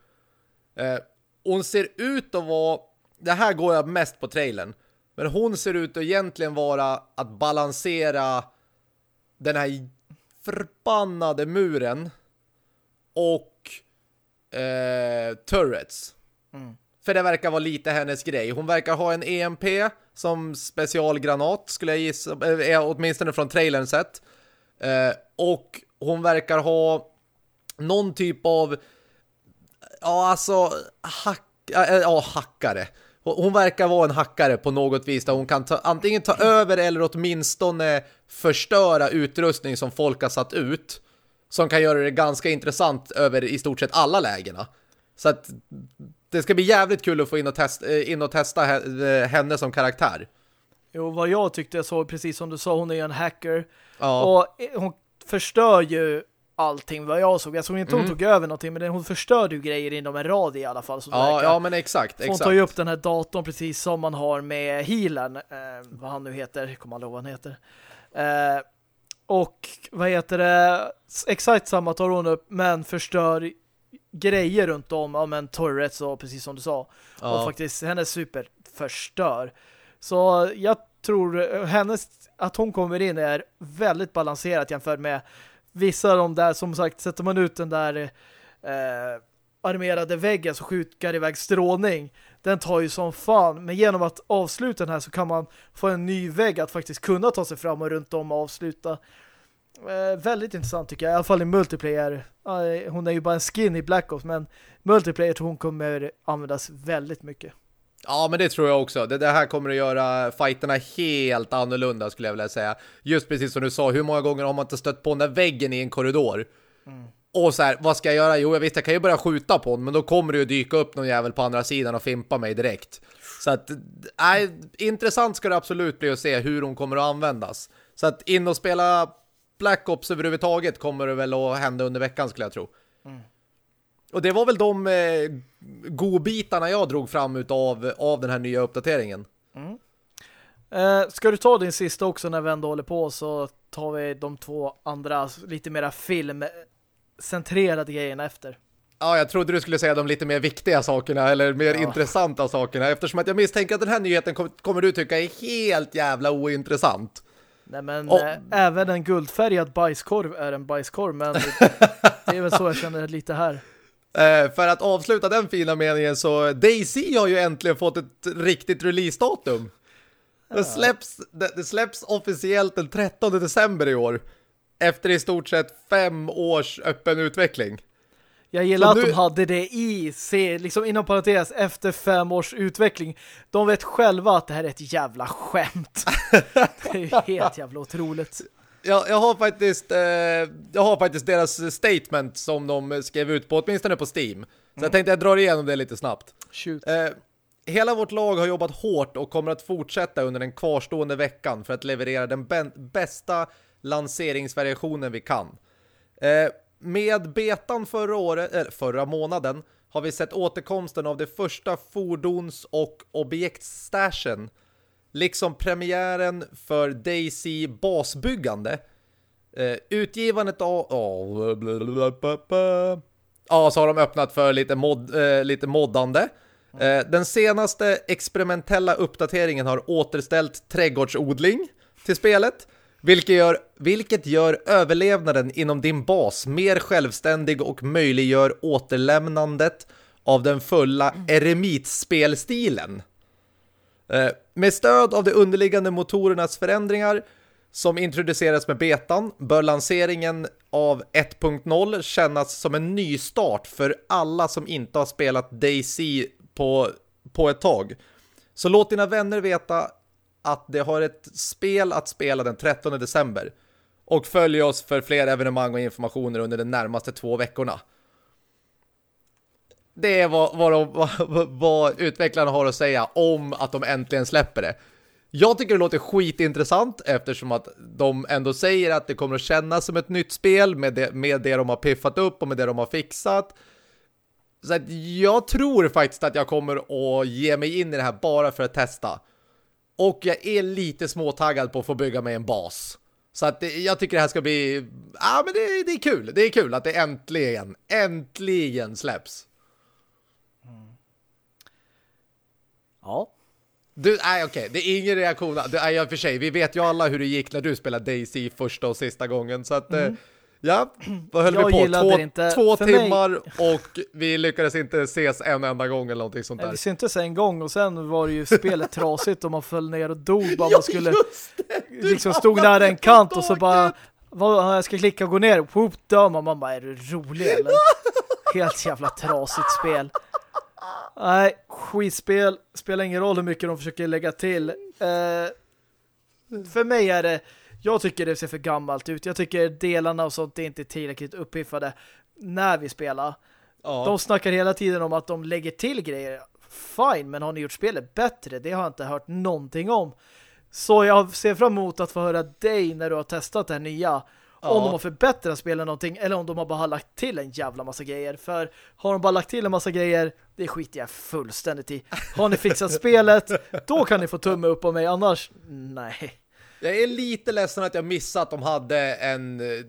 Eh, hon ser ut att vara... Det här går jag mest på trailern. Men hon ser ut att egentligen vara att balansera den här förbannade muren och eh, turrets. Mm. För det verkar vara lite hennes grej. Hon verkar ha en EMP som specialgranat skulle jag gissa, eh, åtminstone från trailern sett. Eh, och hon verkar ha någon typ av ja alltså hack, ja, hackare. Hon verkar vara en hackare på något vis där hon kan ta, antingen ta över eller åtminstone förstöra utrustning som folk har satt ut som kan göra det ganska intressant över i stort sett alla lägena. Så att det ska bli jävligt kul att få in och, test, eh, in och testa eh, henne som karaktär. Jo, vad jag tyckte jag såg, precis som du sa, hon är ju en hacker. Ja. Och eh, hon förstör ju allting vad jag såg. Jag såg inte mm. hon tog över någonting, men hon förstörde ju grejer inom en radie i alla fall. Så ja, ja, men exakt, exakt. Hon tar ju upp den här datorn precis som man har med healern, eh, vad han nu heter, kommer aldrig ihåg vad han heter. Eh, och vad heter det? Exakt samma tar hon upp, men förstör grejer runt om. Ja, men Tourettes och precis som du sa. Ja. Och faktiskt, hennes super förstör. Så jag tror hennes, att hon kommer in är väldigt balanserat jämfört med vissa av de där, som sagt, sätter man ut den där eh, armerade väggen så skjuter iväg strålning. Den tar ju som fan. Men genom att avsluta den här så kan man få en ny vägg att faktiskt kunna ta sig fram och runt om och avsluta. Eh, väldigt intressant tycker jag. I alla fall i multiplayer. Eh, hon är ju bara en skin i Black Ops men multiplayer tror hon kommer användas väldigt mycket. Ja, men det tror jag också. Det, det här kommer att göra fighterna helt annorlunda skulle jag vilja säga. Just precis som du sa, hur många gånger har man inte stött på den där väggen i en korridor? Mm. Och så här, vad ska jag göra? Jo, jag visst, jag kan ju börja skjuta på den, men då kommer det ju dyka upp någon jävel på andra sidan och fimpa mig direkt. Så att, äh, intressant ska det absolut bli att se hur hon kommer att användas. Så att in och spela Black Ops överhuvudtaget kommer det väl att hända under veckan skulle jag tro. Mm. Och det var väl de eh, godbitarna jag drog fram utav, av den här nya uppdateringen. Mm. Eh, ska du ta din sista också när vi ändå håller på så tar vi de två andra lite mera filmcentrerade grejerna efter. Ja, jag trodde du skulle säga de lite mer viktiga sakerna eller mer ja. intressanta sakerna eftersom att jag misstänker att den här nyheten kommer, kommer du tycka är helt jävla ointressant. Nej men och... äh, även en guldfärgad bajskorv är en bajskorv men det, är väl så jag känner lite här. Eh, för att avsluta den fina meningen så Daisy har ju äntligen fått ett riktigt releasedatum. Det släpps, det, det släpps officiellt den 13 december i år. Efter i stort sett fem års öppen utveckling. Jag gillar så att nu... de hade det i se, liksom inom parentes efter fem års utveckling. De vet själva att det här är ett jävla skämt. det är helt jävla otroligt. Jag, jag, har faktiskt eh, jag har faktiskt deras statement som de skrev ut på åtminstone på Steam. Så mm. jag tänkte jag drar igenom det lite snabbt. Eh, hela vårt lag har jobbat hårt och kommer att fortsätta under den kvarstående veckan för att leverera den bästa lanseringsvariationen vi kan. Eh, med betan förra året, eller förra månaden har vi sett återkomsten av det första fordons- och objektstashen liksom premiären för Daisy basbyggande. Eh, utgivandet av... Oh, ja, ah, så har de öppnat för lite, mod, eh, lite moddande. Eh, den senaste experimentella uppdateringen har återställt trädgårdsodling till spelet. Vilket gör, vilket gör överlevnaden inom din bas mer självständig och möjliggör återlämnandet av den fulla eremitspelstilen. Eh, med stöd av de underliggande motorernas förändringar som introduceras med betan bör lanseringen av 1.0 kännas som en ny start för alla som inte har spelat DayZ på, på ett tag. Så låt dina vänner veta att det har ett spel att spela den 13 december. Och följ oss för fler evenemang och informationer under de närmaste två veckorna. Det är vad, vad, de, vad, vad utvecklarna har att säga om att de äntligen släpper det. Jag tycker det låter skitintressant eftersom att de ändå säger att det kommer att kännas som ett nytt spel med det, med det de har piffat upp och med det de har fixat. Så att jag tror faktiskt att jag kommer att ge mig in i det här bara för att testa. Och jag är lite småtaggad på att få bygga mig en bas. Så att det, jag tycker det här ska bli... Ja, men det, det är kul. Det är kul att det äntligen, äntligen släpps. Ja. Du, nej okej, okay. det är ingen reaktion. Det är för sig, vi vet ju alla hur det gick när du spelade Daisy första och sista gången. Så att, eh, mm. Ja, vad höll jag vi på? Två, inte. två timmar mig... och vi lyckades inte ses en enda gång eller någonting sånt där. Vi syntes en gång och sen var det ju spelet trasigt och man föll ner och dog. Bara man skulle, liksom stod nära en kant och så bara, vad, jag ska klicka och gå ner. Whoop, dör man. Man bara, är du rolig eller? Helt jävla trasigt spel. Nej, skitspel. Spelar ingen roll hur mycket de försöker lägga till. Eh, för mig är det... Jag tycker det ser för gammalt ut. Jag tycker delarna och sånt är inte tillräckligt uppiffade när vi spelar. Ja. De snackar hela tiden om att de lägger till grejer. Fine, men har ni gjort spelet bättre? Det har jag inte hört någonting om. Så jag ser fram emot att få höra dig när du har testat det här nya. Ja. Om de har förbättrat spelet någonting eller om de har bara lagt till en jävla massa grejer. För har de bara lagt till en massa grejer, det skiter jag fullständigt i. Har ni fixat spelet, då kan ni få tumme upp på mig. Annars, nej. Jag är lite ledsen att jag missat att de hade en eh,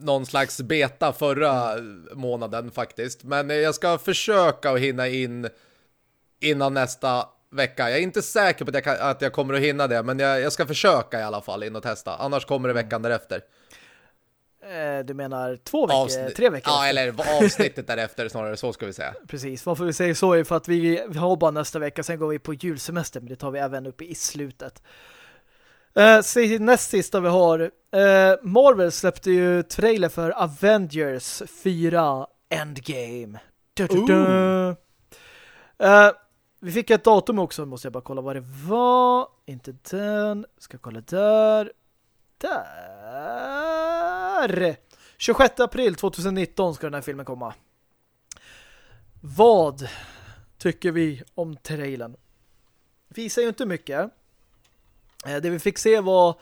någon slags beta förra månaden faktiskt. Men jag ska försöka att hinna in innan nästa vecka. Jag är inte säker på att jag, kan, att jag kommer att hinna det, men jag, jag ska försöka i alla fall in och testa. Annars kommer det veckan därefter. Eh, du menar två veckor, Avsnitt. tre veckor? Ja, eller avsnittet därefter snarare, så ska vi säga. Precis, varför vi säger så är för att vi, vi har bara nästa vecka, sen går vi på julsemester, men det tar vi även upp i slutet. Eh, näst sista vi har eh, Marvel släppte ju trailer för Avengers 4 Endgame. Du, du, du. Eh, vi fick ett datum också, måste jag bara kolla vad det var. Inte den, ska kolla där. Där! 26 april 2019 ska den här filmen komma. Vad tycker vi om trailern? Visar ju inte mycket. Eh, det vi fick se var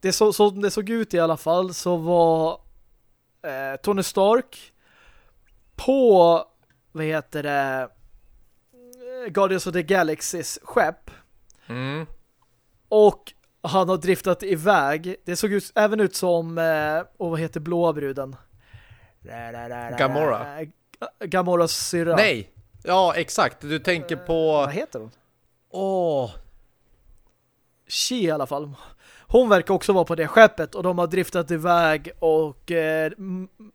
det så, som det såg ut i alla fall så var eh, Tony Stark på vad heter det eh, Guardians of the Galaxys skepp. Mm. Och han har driftat iväg. Det såg ut, även ut som eh, och vad heter blåa bruden? Gamora. Gamoras syrra. Nej. Ja, exakt. Du tänker på... Vad heter hon? Åh, She i alla fall. Hon verkar också vara på det skeppet och de har driftat iväg och eh,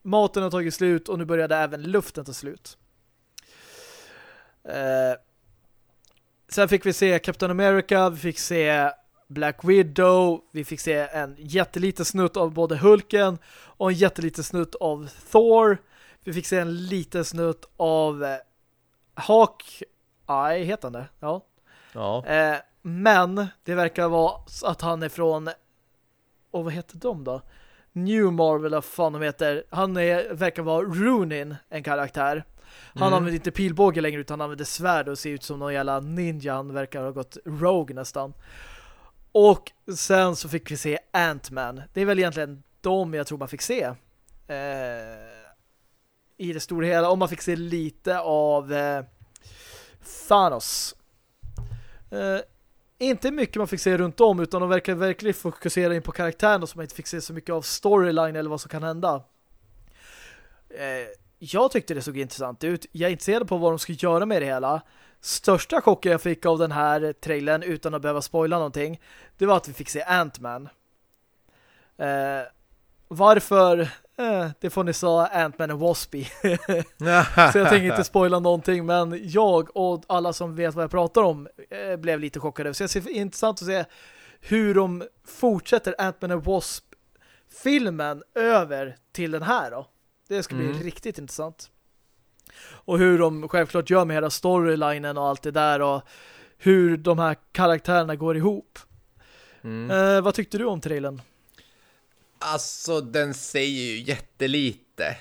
maten har tagit slut och nu började även luften ta slut. Eh, sen fick vi se Captain America, vi fick se Black Widow, vi fick se en jätteliten snutt av både Hulken och en jätteliten snutt av Thor. Vi fick se en liten snutt av eh, Hawkeye, heter han det? Ja. Ja. Eh, men det verkar vara att han är från och vad heter de då? New Marvel, vad fan de heter. Han är, verkar vara Runin, en karaktär. Han mm. använder inte pilbåge längre utan han använder svärd och ser ut som någon jävla ninja. Han verkar ha gått rogue nästan. Och sen så fick vi se Ant-Man. Det är väl egentligen de jag tror man fick se. Eh, I det stora hela. Om man fick se lite av eh, Thanos. Eh, inte mycket man fick se runt om utan de verkar verkligen fokusera in på karaktären så man inte fick se så mycket av storyline eller vad som kan hända. Eh, jag tyckte det såg intressant ut. Jag är intresserad på vad de ska göra med det hela. Största chocken jag fick av den här trailern utan att behöva spoila någonting det var att vi fick se Ant-Man. Eh, varför Eh, det får ni säga Ant-Man och Waspy. så jag tänker inte spoila någonting men jag och alla som vet vad jag pratar om eh, blev lite chockade. Så det ser intressant att se hur de fortsätter Ant-Man och Wasp filmen över till den här då. Det ska bli mm. riktigt intressant. Och hur de självklart gör med hela storylinen och allt det där och hur de här karaktärerna går ihop. Mm. Eh, vad tyckte du om trailern? Alltså, den säger ju jättelite.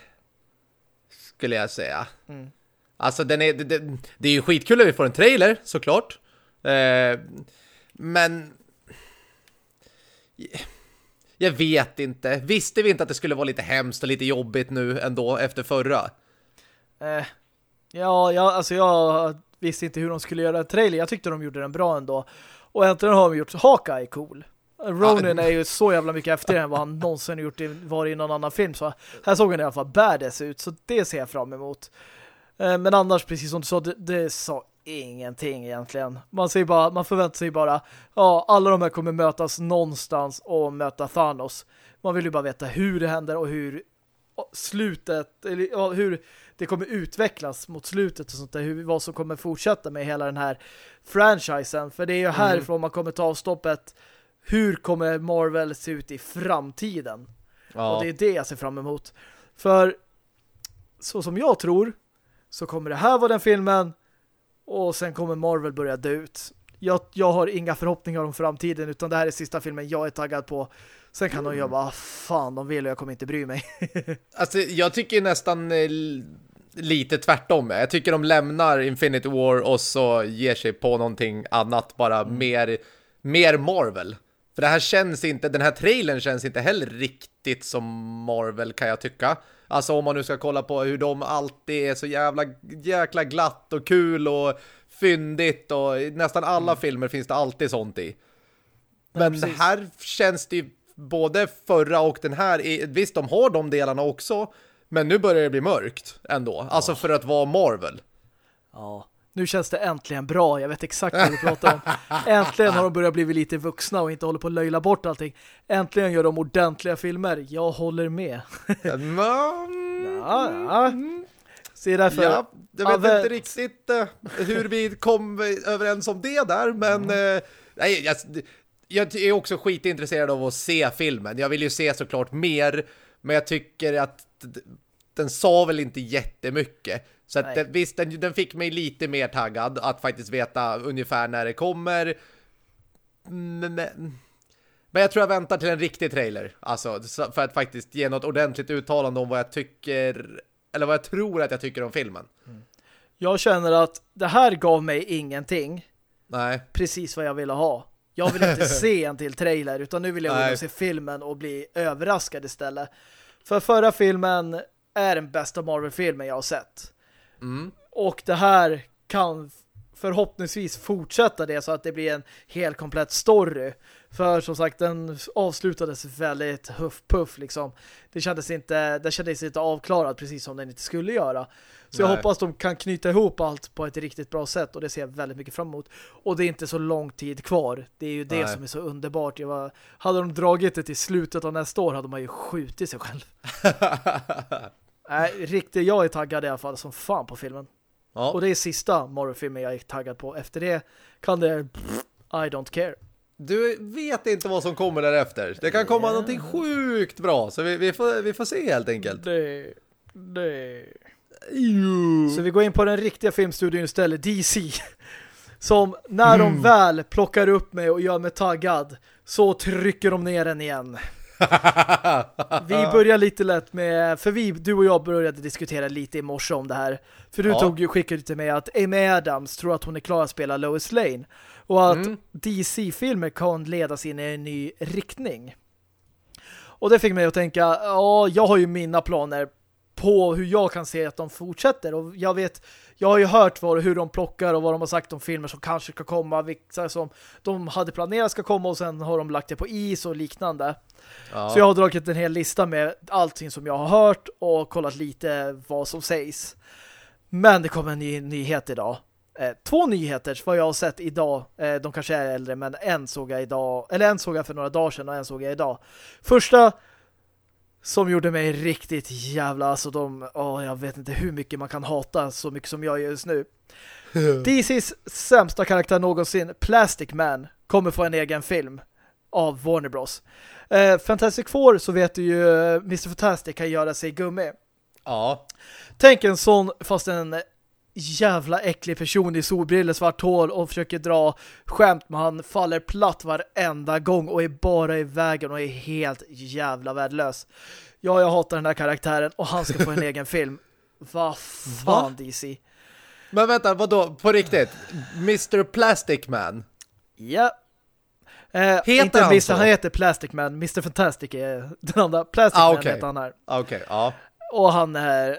Skulle jag säga. Mm. Alltså, den är, det, det, är ju skitkul att vi får en trailer, såklart. Eh, men... Jag vet inte. Visste vi inte att det skulle vara lite hemskt och lite jobbigt nu ändå efter förra? Eh, ja, ja, alltså jag visste inte hur de skulle göra en trailer. Jag tyckte de gjorde den bra ändå. Och äntligen har de gjort Hawkeye cool. Ronan är ju så jävla mycket efter än vad han någonsin gjort i, var i någon annan film. Så här såg han i alla fall badass ut. Så det ser jag fram emot. Eh, men annars, precis som du sa, det, det sa ingenting egentligen. Man, säger bara, man förväntar sig bara ja, alla de här kommer mötas någonstans och möta Thanos. Man vill ju bara veta hur det händer och hur slutet, eller ja, hur det kommer utvecklas mot slutet och sånt där, hur, vad som kommer fortsätta med hela den här franchisen. För det är ju mm. härifrån mm. man kommer ta avstoppet hur kommer Marvel se ut i framtiden? Ja. Och det är det jag ser fram emot. För så som jag tror så kommer det här vara den filmen och sen kommer Marvel börja dö ut. Jag, jag har inga förhoppningar om framtiden utan det här är sista filmen jag är taggad på. Sen kan mm. de göra vad fan de vill och jag kommer inte bry mig. alltså jag tycker nästan eh, lite tvärtom. Jag tycker de lämnar Infinity War och så ger sig på någonting annat. Bara mm. mer, mer Marvel. För det här känns inte, den här trailern känns inte heller riktigt som Marvel kan jag tycka. Alltså om man nu ska kolla på hur de alltid är så jävla jäkla glatt och kul och fyndigt och i nästan alla mm. filmer finns det alltid sånt i. Men precis. här känns det ju både förra och den här, är- visst de har de delarna också, men nu börjar det bli mörkt ändå. Alltså för att vara Marvel. Ja. Nu känns det äntligen bra. Jag vet exakt vad du pratar om. Äntligen har de börjat bli lite vuxna och inte håller på att löjla bort allting. Äntligen gör de ordentliga filmer. Jag håller med. Ja, ja. Så därför... ja, jag vet Ave- inte riktigt eh, hur vi kom överens om det där, men eh, nej, jag, jag är också skitintresserad av att se filmen. Jag vill ju se såklart mer, men jag tycker att den sa väl inte jättemycket. Så att den, visst, den, den fick mig lite mer taggad att faktiskt veta ungefär när det kommer. Men, men jag tror jag väntar till en riktig trailer. Alltså, så- för att faktiskt ge något ordentligt uttalande om vad jag tycker, eller vad jag tror att jag tycker om filmen. Jag känner att det här gav mig ingenting. Nej. Precis vad jag ville ha. Jag vill inte se en till trailer utan nu vill jag Nej. se filmen och bli överraskad istället. För förra filmen är den bästa Marvel-filmen jag har sett. Mm. Och det här kan förhoppningsvis fortsätta det så att det blir en helt komplett story. För som sagt, den avslutades väldigt huff-puff liksom. Det kändes inte, det kändes inte avklarad precis som den inte skulle göra. Så jag Nej. hoppas de kan knyta ihop allt på ett riktigt bra sätt och det ser jag väldigt mycket fram emot. Och det är inte så lång tid kvar. Det är ju det Nej. som är så underbart. Jag var, hade de dragit det till slutet av nästa år hade man ju skjutit sig själv. Nej, riktigt, jag är taggad i alla fall som fan på filmen. ja. Och det är sista Marvel-filmen jag är taggad på. Efter det kan det... I don't care. Du vet inte vad som kommer därefter. Det kan komma Ja. någonting sjukt bra. Så vi, vi, får, vi får se helt enkelt. Det... Det... Så vi går in på den riktiga filmstudion istället, DC. Som när de väl plockar upp mig och gör mig taggad så trycker de ner den igen. Vi börjar lite lätt med, för vi, du och jag började diskutera lite i morse om det här. För du Ja. tog ju skickade till mig att Amy Adams tror att hon är klar att spela Lois Lane. Och att Mm. DC-filmer kan ledas in i en ny riktning. Och det fick mig att tänka, ja, jag har ju mina planer på hur jag kan se att de fortsätter. Och jag vet, jag har ju hört vad, hur de plockar och vad de har sagt om filmer som kanske ska komma, vilka som de hade planerat ska komma och sen har de lagt det på is och liknande. Ja. Så jag har dragit en hel lista med allting som jag har hört och kollat lite vad som sägs. Men det kommer en ny nyhet idag. Eh, två nyheter vad jag har sett idag. Eh, de kanske är äldre men en såg jag idag. Eller en såg jag för några dagar sedan och en såg jag idag. Första som gjorde mig riktigt jävla alltså de, åh, jag vet inte hur mycket man kan hata så mycket som jag gör just nu. DCs sämsta karaktär någonsin, Plastic Man, kommer få en egen film av Warner Bros. Eh, Fantastic Four så vet du ju eh, Mr. Fantastic kan göra sig gummi. ja. Tänk en sån fast en jävla äcklig person i solbriller, svart hår och försöker dra skämt men han faller platt varenda gång och är bara i vägen och är helt jävla värdelös. Ja, jag hatar den här karaktären och han ska få en egen film. Vad fan Va? DC? Men vänta, vad då På riktigt? Mr. Plastic Man? Ja. Eh, Heter inte han Mr. så? Han heter Plastic Man. Mr. Fantastic är den andra. Plastic Ah, Man okej. heter han här. Okej, ja. Och han är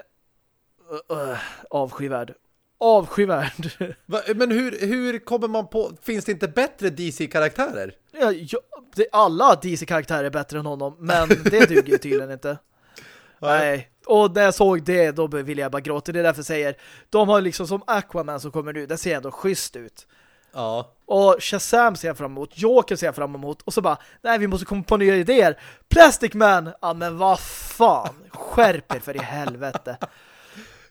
uh, uh, avskyvärd. Avskyvärd. Va, men hur, hur kommer man på... Finns det inte bättre DC-karaktärer? ja, ja, det, alla DC-karaktärer är bättre än honom, men det duger tydligen inte. Nej. Och när jag såg det, då ville jag bara gråta. Det är därför jag säger, de har liksom som Aquaman som kommer nu, den ser ändå schysst ut. Ja. Och Shazam ser jag fram emot, Joker ser jag fram emot och så bara, nej vi måste komma på nya idéer. Plastic Man, ja men vad fan, skärp er för i helvete.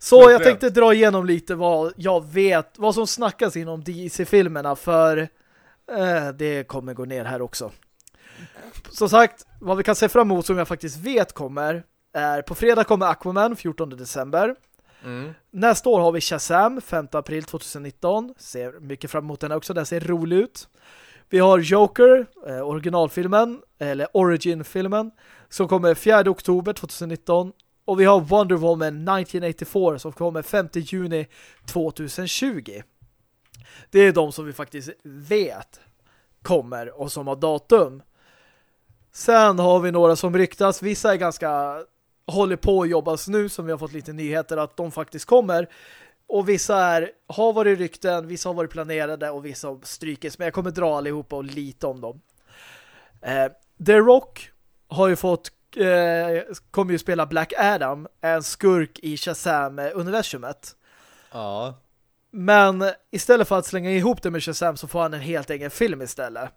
Så jag tänkte dra igenom lite vad jag vet, vad som snackas inom DC-filmerna för eh, det kommer gå ner här också. Som sagt, vad vi kan se fram emot som jag faktiskt vet kommer är på fredag kommer Aquaman 14 december. Mm. Nästa år har vi Shazam 5 april 2019. Ser mycket fram emot den också. Den ser rolig ut. Vi har Joker, eh, originalfilmen, eller Origin-filmen, som kommer 4 oktober 2019. Och vi har Wonder Woman 1984 som kommer 5 juni 2020. Det är de som vi faktiskt vet kommer och som har datum. Sen har vi några som ryktas. Vissa är ganska håller på att jobbas nu som vi har fått lite nyheter att de faktiskt kommer. Och vissa är, har varit rykten, vissa har varit planerade och vissa har strykes. Men jag kommer dra allihopa och lite om dem. Eh, The Rock har ju fått eh, kommer ju spela Black Adam, en skurk i Shazam-universumet. Ja. Men istället för att slänga ihop det med Shazam så får han en helt egen film istället.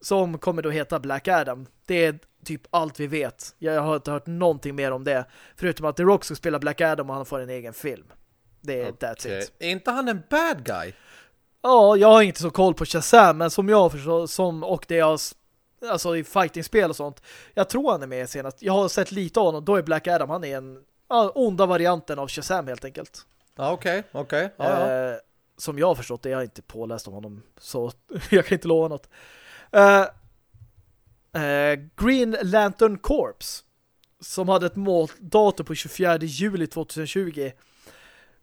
Som kommer då heta Black Adam. Det är typ allt vi vet. Jag har inte hört någonting mer om det. Förutom att The Rock ska spela Black Adam och han får en egen film. Det är okay. that's it. Är inte han en bad guy? Ja, jag har inte så koll på Shazam, men som jag förstår, som, och det jag alltså i fighting-spel och sånt. Jag tror han är med senast. Jag har sett lite av honom. Då är Black Adam, han är en ja, onda varianten av Shazam helt enkelt. Ja, okej, okay, okej. Okay. Ja, ja. eh, som jag har förstått det, jag har inte påläst om honom så jag kan inte lova något. Eh, eh, Green Lantern Corps som hade ett måldatum på 24 juli 2020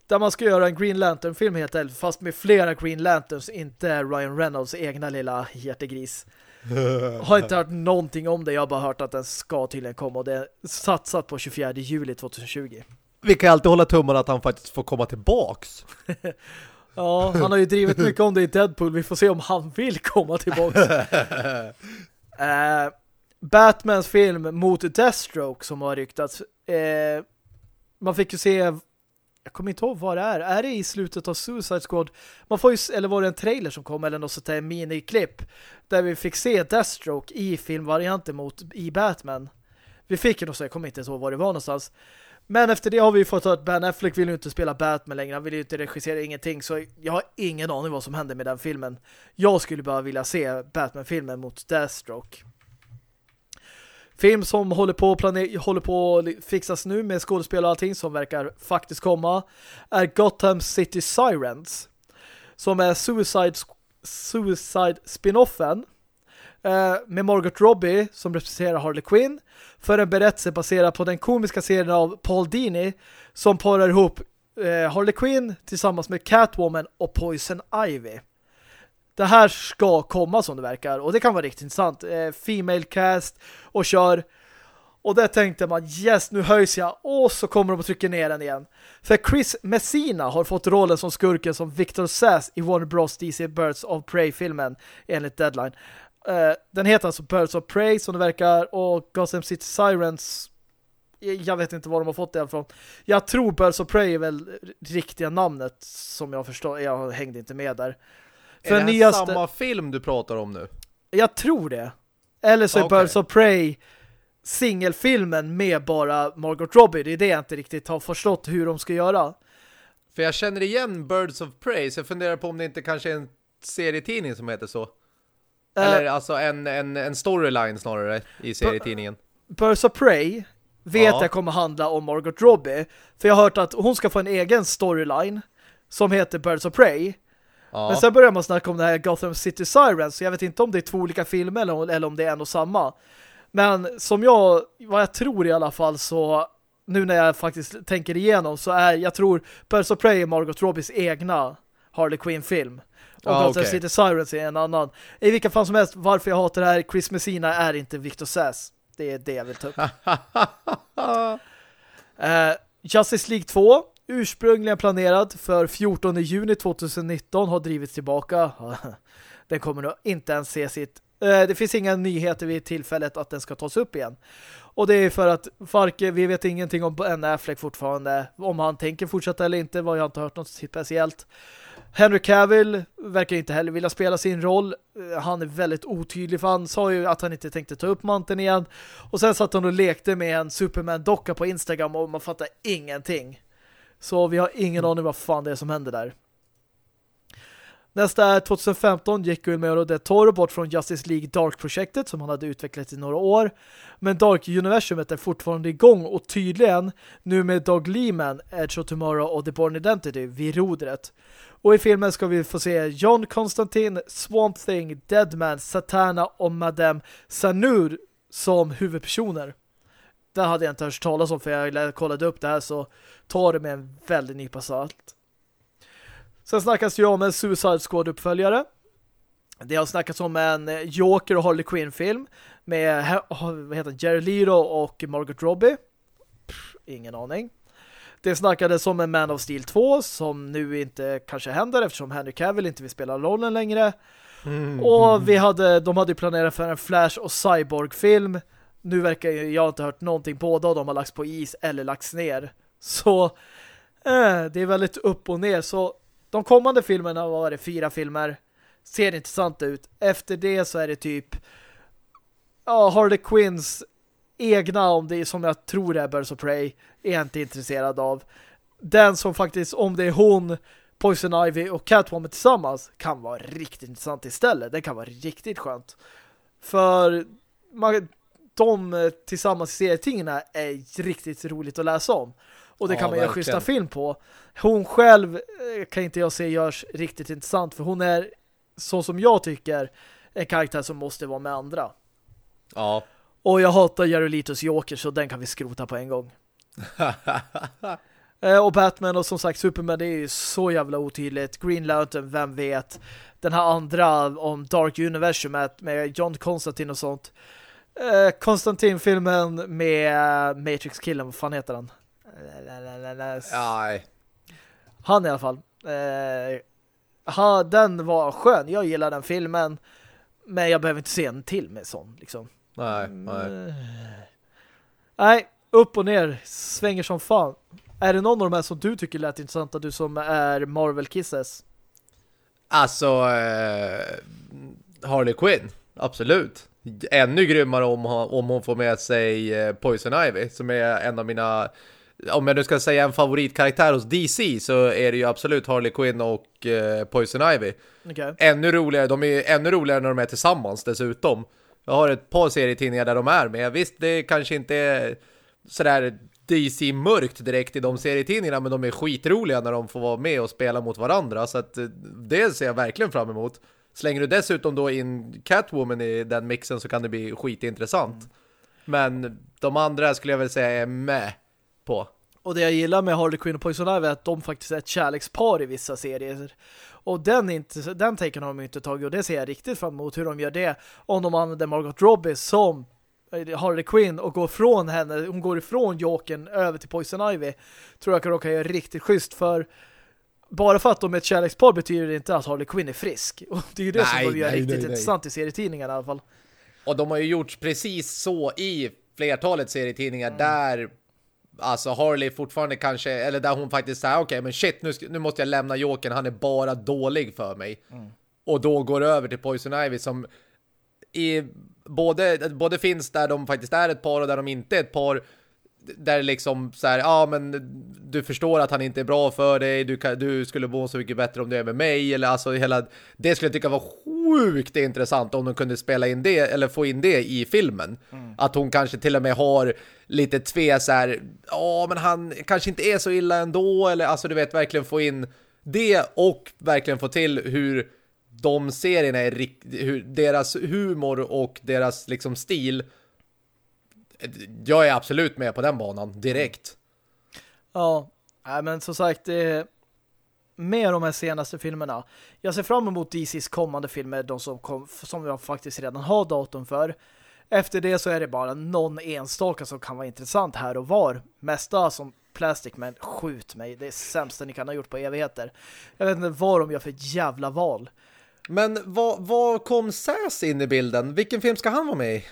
där man ska göra en Green Lantern-film helt enkelt, fast med flera Green Lanterns, inte Ryan Reynolds egna lilla hjärtegris. har inte hört någonting om det, jag har bara hört att den ska tydligen komma och det är satsat på 24 juli 2020. Vi kan alltid hålla tummarna att han faktiskt får komma tillbaks. ja, han har ju drivit mycket om det i Deadpool. Vi får se om han vill komma tillbaks. uh, Batmans film mot Deathstroke som har ryktats. Uh, man fick ju se jag kommer inte ihåg vad det är. Är det i slutet av Suicide Squad? Man får ju, eller var det en trailer som kom eller något sånt där miniklipp där vi fick se Deathstroke i filmvarianten mot i Batman. Vi fick ju något så jag kommer inte ihåg var det var någonstans. Men efter det har vi fått höra att Ben Affleck vill ju inte spela Batman längre. Han vill ju inte regissera ingenting. Så jag har ingen aning vad som händer med den filmen. Jag skulle bara vilja se Batman-filmen mot Deathstroke. Film som håller på, håller på att fixas nu med skådespel och allting som verkar faktiskt komma är Gotham City Sirens som är Suicide, Suicide spin-offen eh, med Margot Robbie som representerar Harley Quinn för en berättelse baserad på den komiska serien av Paul Dini som parar ihop eh, Harley Quinn tillsammans med Catwoman och Poison Ivy det här ska komma som det verkar. Och det kan vara riktigt intressant. Eh, female cast och kör. Och där tänkte man, yes, nu höjs jag. Och så kommer de att trycka ner den igen. För Chris Messina har fått rollen som skurken som Victor Sass i Warner Bros. DC Birds of Prey-filmen enligt Deadline. Eh, den heter alltså Birds of Prey som det verkar och Gotham City Sirens eh, jag vet inte var de har fått det ifrån. Jag tror Birds of Prey är väl riktiga namnet som jag förstår. Jag hängde inte med där. För är det nyaste... samma film du pratar om nu? Jag tror det. Eller så är okay. Birds of Prey singelfilmen med bara Margot Robbie. Det är det jag inte riktigt har förstått hur de ska göra. För jag känner igen Birds of Prey så jag funderar på om det inte kanske är en serietidning som heter så. Uh, Eller alltså en, en, en storyline snarare i serietidningen. Birds of Prey vet ja. jag kommer handla om Margot Robbie. För jag har hört att hon ska få en egen storyline som heter Birds of Prey. Ja. Men sen börjar man snacka om det här Gotham City Sirens så jag vet inte om det är två olika filmer eller, eller om det är en och samma. Men som jag, vad jag tror i alla fall så nu när jag faktiskt tänker igenom så är, jag tror Birds of Prey är Margot Robbies egna Harley Quinn-film. Och ah, Gotham okay. City Sirens är en annan. I vilka fall som helst, varför jag hatar det här Chris Messina är inte Victor Sass. Det är det jag vill ta upp. uh, Justice League 2 ursprungligen planerad för 14 juni 2019 har drivits tillbaka. Den kommer nog inte ens se sitt... Eh, det finns inga nyheter vid tillfället att den ska tas upp igen. Och det är för att Farke, vi vet ingenting om Ben Affleck fortfarande. Om han tänker fortsätta eller inte var jag inte hört något speciellt. Henry Cavill verkar inte heller vilja spela sin roll. Eh, han är väldigt otydlig för han sa ju att han inte tänkte ta upp manteln igen. Och sen satt han och lekte med en Superman-docka på Instagram och man fattar ingenting. Så vi har ingen mm. aning vad fan det är som händer där. Nästa är 2015 gick Guillermo del Toro bort från Justice League Dark-projektet som han hade utvecklat i några år. Men Dark-universumet är fortfarande igång och tydligen nu med Doug Lehman, Edge of Tomorrow och The Born Identity vid rodret. Och i filmen ska vi få se John Constantine, Swamp Thing, Deadman, Satana och Madame Sanur som huvudpersoner. Det hade jag inte hört talas om för jag kollade upp det här så tar det med en väldigt nypa salt. Sen snackas ju om en Suicide Squad-uppföljare. Det har snackats om en Joker och Harley Quinn-film med vad heter Jerry Leto och Margot Robbie. Pff, ingen aning. Det snackades om en Man of Steel 2 som nu inte kanske händer eftersom Henry Cavill inte vill spela rollen längre. Mm. Och vi hade, de hade planerat för en Flash och Cyborg-film. Nu verkar jag, inte hört någonting. Båda av dem har lagts på is eller lagts ner. Så eh, det är väldigt upp och ner. Så de kommande filmerna var det fyra filmer. Ser intressant ut. Efter det så är det typ ja, Harley Quinns egna, om det är som jag tror är Birds of Prey, är jag inte intresserad av. Den som faktiskt, om det är hon, Poison Ivy och Catwoman tillsammans, kan vara riktigt intressant istället. Det kan vara riktigt skönt. För man, de tillsammans i serietidningarna är riktigt roligt att läsa om. Och det ja, kan man göra schyssta film på. Hon själv eh, kan inte jag se görs riktigt intressant för hon är, så som jag tycker, en karaktär som måste vara med andra. Ja. Och jag hatar Jarolitos Joker så den kan vi skrota på en gång. Eh, och Batman och som sagt Superman det är ju så jävla otydligt. Green Lantern, vem vet. Den här andra om Dark Universe med John Constantine och sånt. Eh, Konstantin-filmen med Matrix-killen, vad fan heter han? Nej. Han i alla fall. Eh, ha, den var skön. Jag gillar den filmen. Men jag behöver inte se en till med sån. Liksom. Nej, nej. Nej, upp och ner. Svänger som fan. Är det någon av de här som du tycker lät intressanta, du som är Marvel Kisses? Alltså, eh, Harley Quinn, absolut. Ännu grymmare om, om hon får med sig eh, Poison Ivy, som är en av mina om jag nu ska säga en favoritkaraktär hos DC så är det ju absolut Harley Quinn och eh, Poison Ivy. Okay. Ännu roligare, de är ännu roligare när de är tillsammans dessutom. Jag har ett par serietidningar där de är med. Visst, det kanske inte är sådär DC-mörkt direkt i de serietidningarna men de är skitroliga när de får vara med och spela mot varandra så att eh, det ser jag verkligen fram emot. Slänger du dessutom då in Catwoman i den mixen så kan det bli skitintressant. Mm. Men de andra skulle jag väl säga är med på. Och det jag gillar med Harley Quinn och Poison Ivy är att de faktiskt är ett kärlekspar i vissa serier. Och den, inte, den taken har de inte tagit och det ser jag riktigt fram emot hur de gör det. Om de använder Margot Robbie som eh, Harley Quinn och går från henne, hon går ifrån Jokern över till Poison Ivy tror jag kan göra riktigt schysst för bara för att de är ett kärlekspar betyder det inte att Harley Quinn är frisk. Och det är ju det nej, som de gör nej, riktigt nej, intressant i serietidningarna i alla fall. Och de har ju gjort precis så i flertalet serietidningar mm. där alltså Harley fortfarande kanske, eller där hon faktiskt säger okej okay, men shit nu, nu måste jag lämna Jokern, han är bara dålig för mig. Mm. Och då går över till Poison Ivy som i både, både finns där de faktiskt är ett par och där de inte är ett par där liksom så här, ja men du förstår att han inte är bra för dig, du, kan, du skulle må så mycket bättre om du är med mig, eller alltså hela, det skulle jag tycka var sjukt intressant om de kunde spela in det, eller få in det i filmen. Mm. Att hon kanske till och med har lite tve så här, ja men han kanske inte är så illa ändå, eller alltså du vet verkligen få in det och verkligen få till hur de serierna är, hur deras humor och deras liksom stil jag är absolut med på den banan direkt. Ja, men som sagt, är med de här senaste filmerna. Jag ser fram emot DCs kommande filmer, de som, kom, som jag faktiskt redan har datum för. Efter det så är det bara någon enstaka som kan vara intressant här och var. Mesta som Plastic Man, skjut mig. Det är sämsta ni kan ha gjort på evigheter. Jag vet inte vad de gör för jävla val. Men vad, vad kom Sass in i bilden? Vilken film ska han vara med i?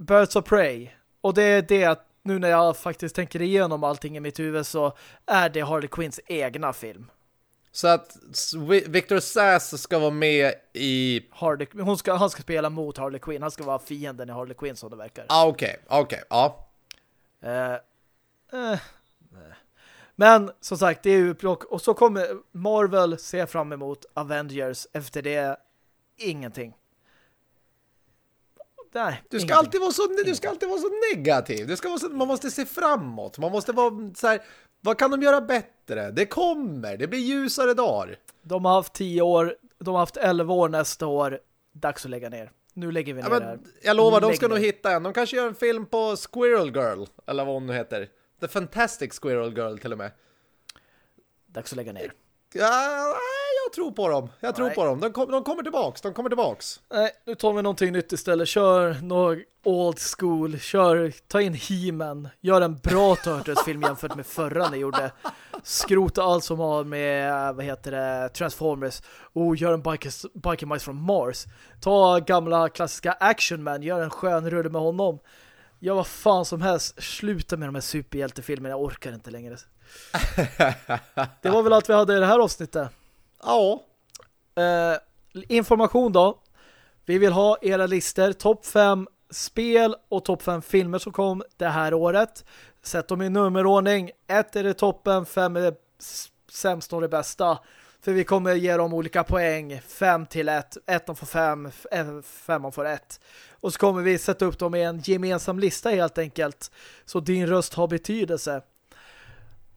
Birds of Prey. Och det är det att nu när jag faktiskt tänker igenom allting i mitt huvud så är det Harley Quinns egna film. Så att Victor Sass ska vara med i... Harley, hon ska, han ska spela mot Harley Quinn. Han ska vara fienden i Harley Quinn som det verkar. Ah, okej, okay, okay, ja. Uh, uh, men som sagt, det är ju plock. Och så kommer Marvel se fram emot Avengers. Efter det, ingenting. Nej, du ska, alltid vara så, du ska alltid vara så negativ. Det ska vara så, man måste se framåt. Man måste vara så här, vad kan de göra bättre? Det kommer, det blir ljusare dagar. De har haft tio år, de har haft elva år nästa år. Dags att lägga ner. Nu lägger vi ner ja, men, Jag lovar, de ska nog hitta en. De kanske gör en film på Squirrel Girl, eller vad hon nu heter. The Fantastic Squirrel Girl till och med. Dags att lägga ner. Ja, jag tror på dem. Jag tror Nej. på dem. De, kom, de kommer tillbaks. De kommer tillbaks. Nej, nu tar vi någonting nytt istället. Kör någon old school. Kör, ta in He-Man. Gör en bra Turtles-film jämfört med förra ni gjorde. Skrota allt som har med, vad heter det, Transformers. Och gör en Biker, Mice from Mars. Ta gamla klassiska Action Man. Gör en skön rulle med honom. Gör vad fan som helst. Sluta med de här superhjältefilmerna. Jag orkar inte längre. Det var väl allt vi hade i det här avsnittet. Ja. Uh, information då. Vi vill ha era lister. Topp 5 spel och topp 5 filmer som kom det här året. Sätt dem i nummerordning. 1 är det toppen, 5 är det sämst och det bästa. För vi kommer ge dem olika poäng. 5 till 1. 1 får 5, 5 eh, får 1. Och så kommer vi sätta upp dem i en gemensam lista helt enkelt. Så din röst har betydelse.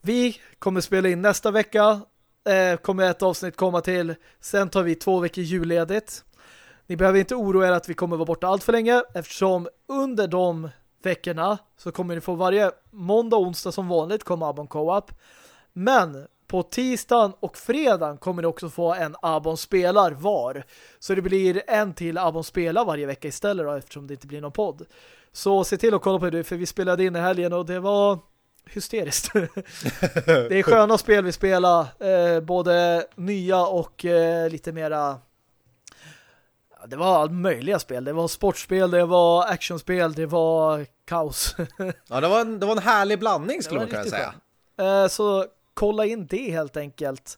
Vi kommer spela in nästa vecka. Eh, kommer ett avsnitt komma till. Sen tar vi två veckor julledigt. Ni behöver inte oroa er att vi kommer vara borta allt för länge eftersom under de veckorna så kommer ni få varje måndag och onsdag som vanligt komma Abon Co-op. Men på tisdagen och fredagen kommer ni också få en Abon spelar var. Så det blir en till Abon spelar varje vecka istället då, eftersom det inte blir någon podd. Så se till att kolla på det för vi spelade in i helgen och det var hysteriskt. det är sköna spel vi spelar. Eh, både nya och eh, lite mera det var all möjliga spel. Det var sportspel, det var actionspel, det var kaos. Ja, det var en, det var en härlig blandning skulle man kunna säga. Eh, så kolla in det helt enkelt.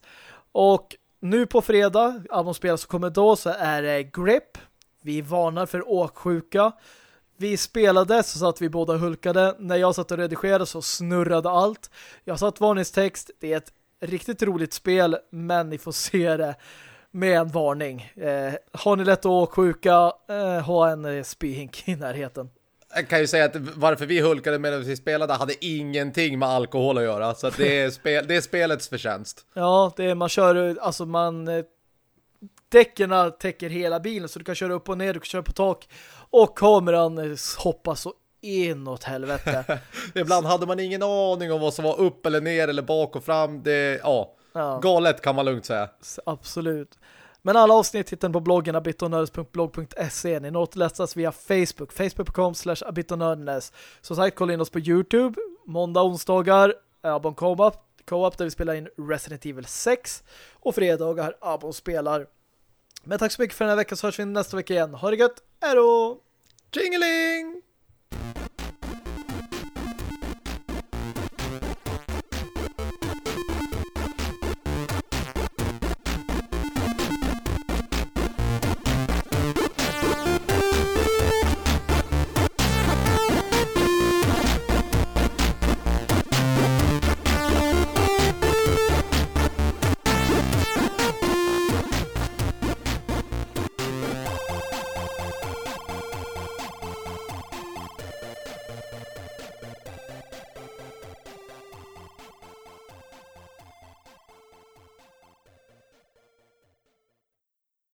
Och nu på fredag, albumspel som kommer då, så är det Grip. Vi varnar för åksjuka. Vi spelade så att vi båda hulkade. När jag satt och redigerade så snurrade allt. Jag satt varningstext. Det är ett riktigt roligt spel, men ni får se det med en varning. Eh, har ni lätt att åksjuka, eh, ha en eh, spyhink i närheten. Jag kan ju säga att varför vi hulkade medan vi spelade hade ingenting med alkohol att göra. Så att det, är spel, det är spelets förtjänst. Ja, det är, man kör, alltså man eh, däckerna täcker hela bilen så du kan köra upp och ner, du kan köra på tak och kameran hoppar så inåt helvete. Ibland hade man ingen aning om vad som var upp eller ner eller bak och fram. Det, ja, Ja, galet kan man lugnt säga. absolut. Men alla avsnitt hittar ni på bloggen abitonördes.blog.se. Ni når läsas via Facebook, facebook.com slash abitonördes. Som sagt, kolla in oss på Youtube. Måndag, onsdagar, Abon Co-op där vi spelar in Resident Evil 6. Och fredagar, Abon spelar. Men tack så mycket för den här veckan så hörs vi nästa vecka igen. Ha det gött, hej då! Jingeling!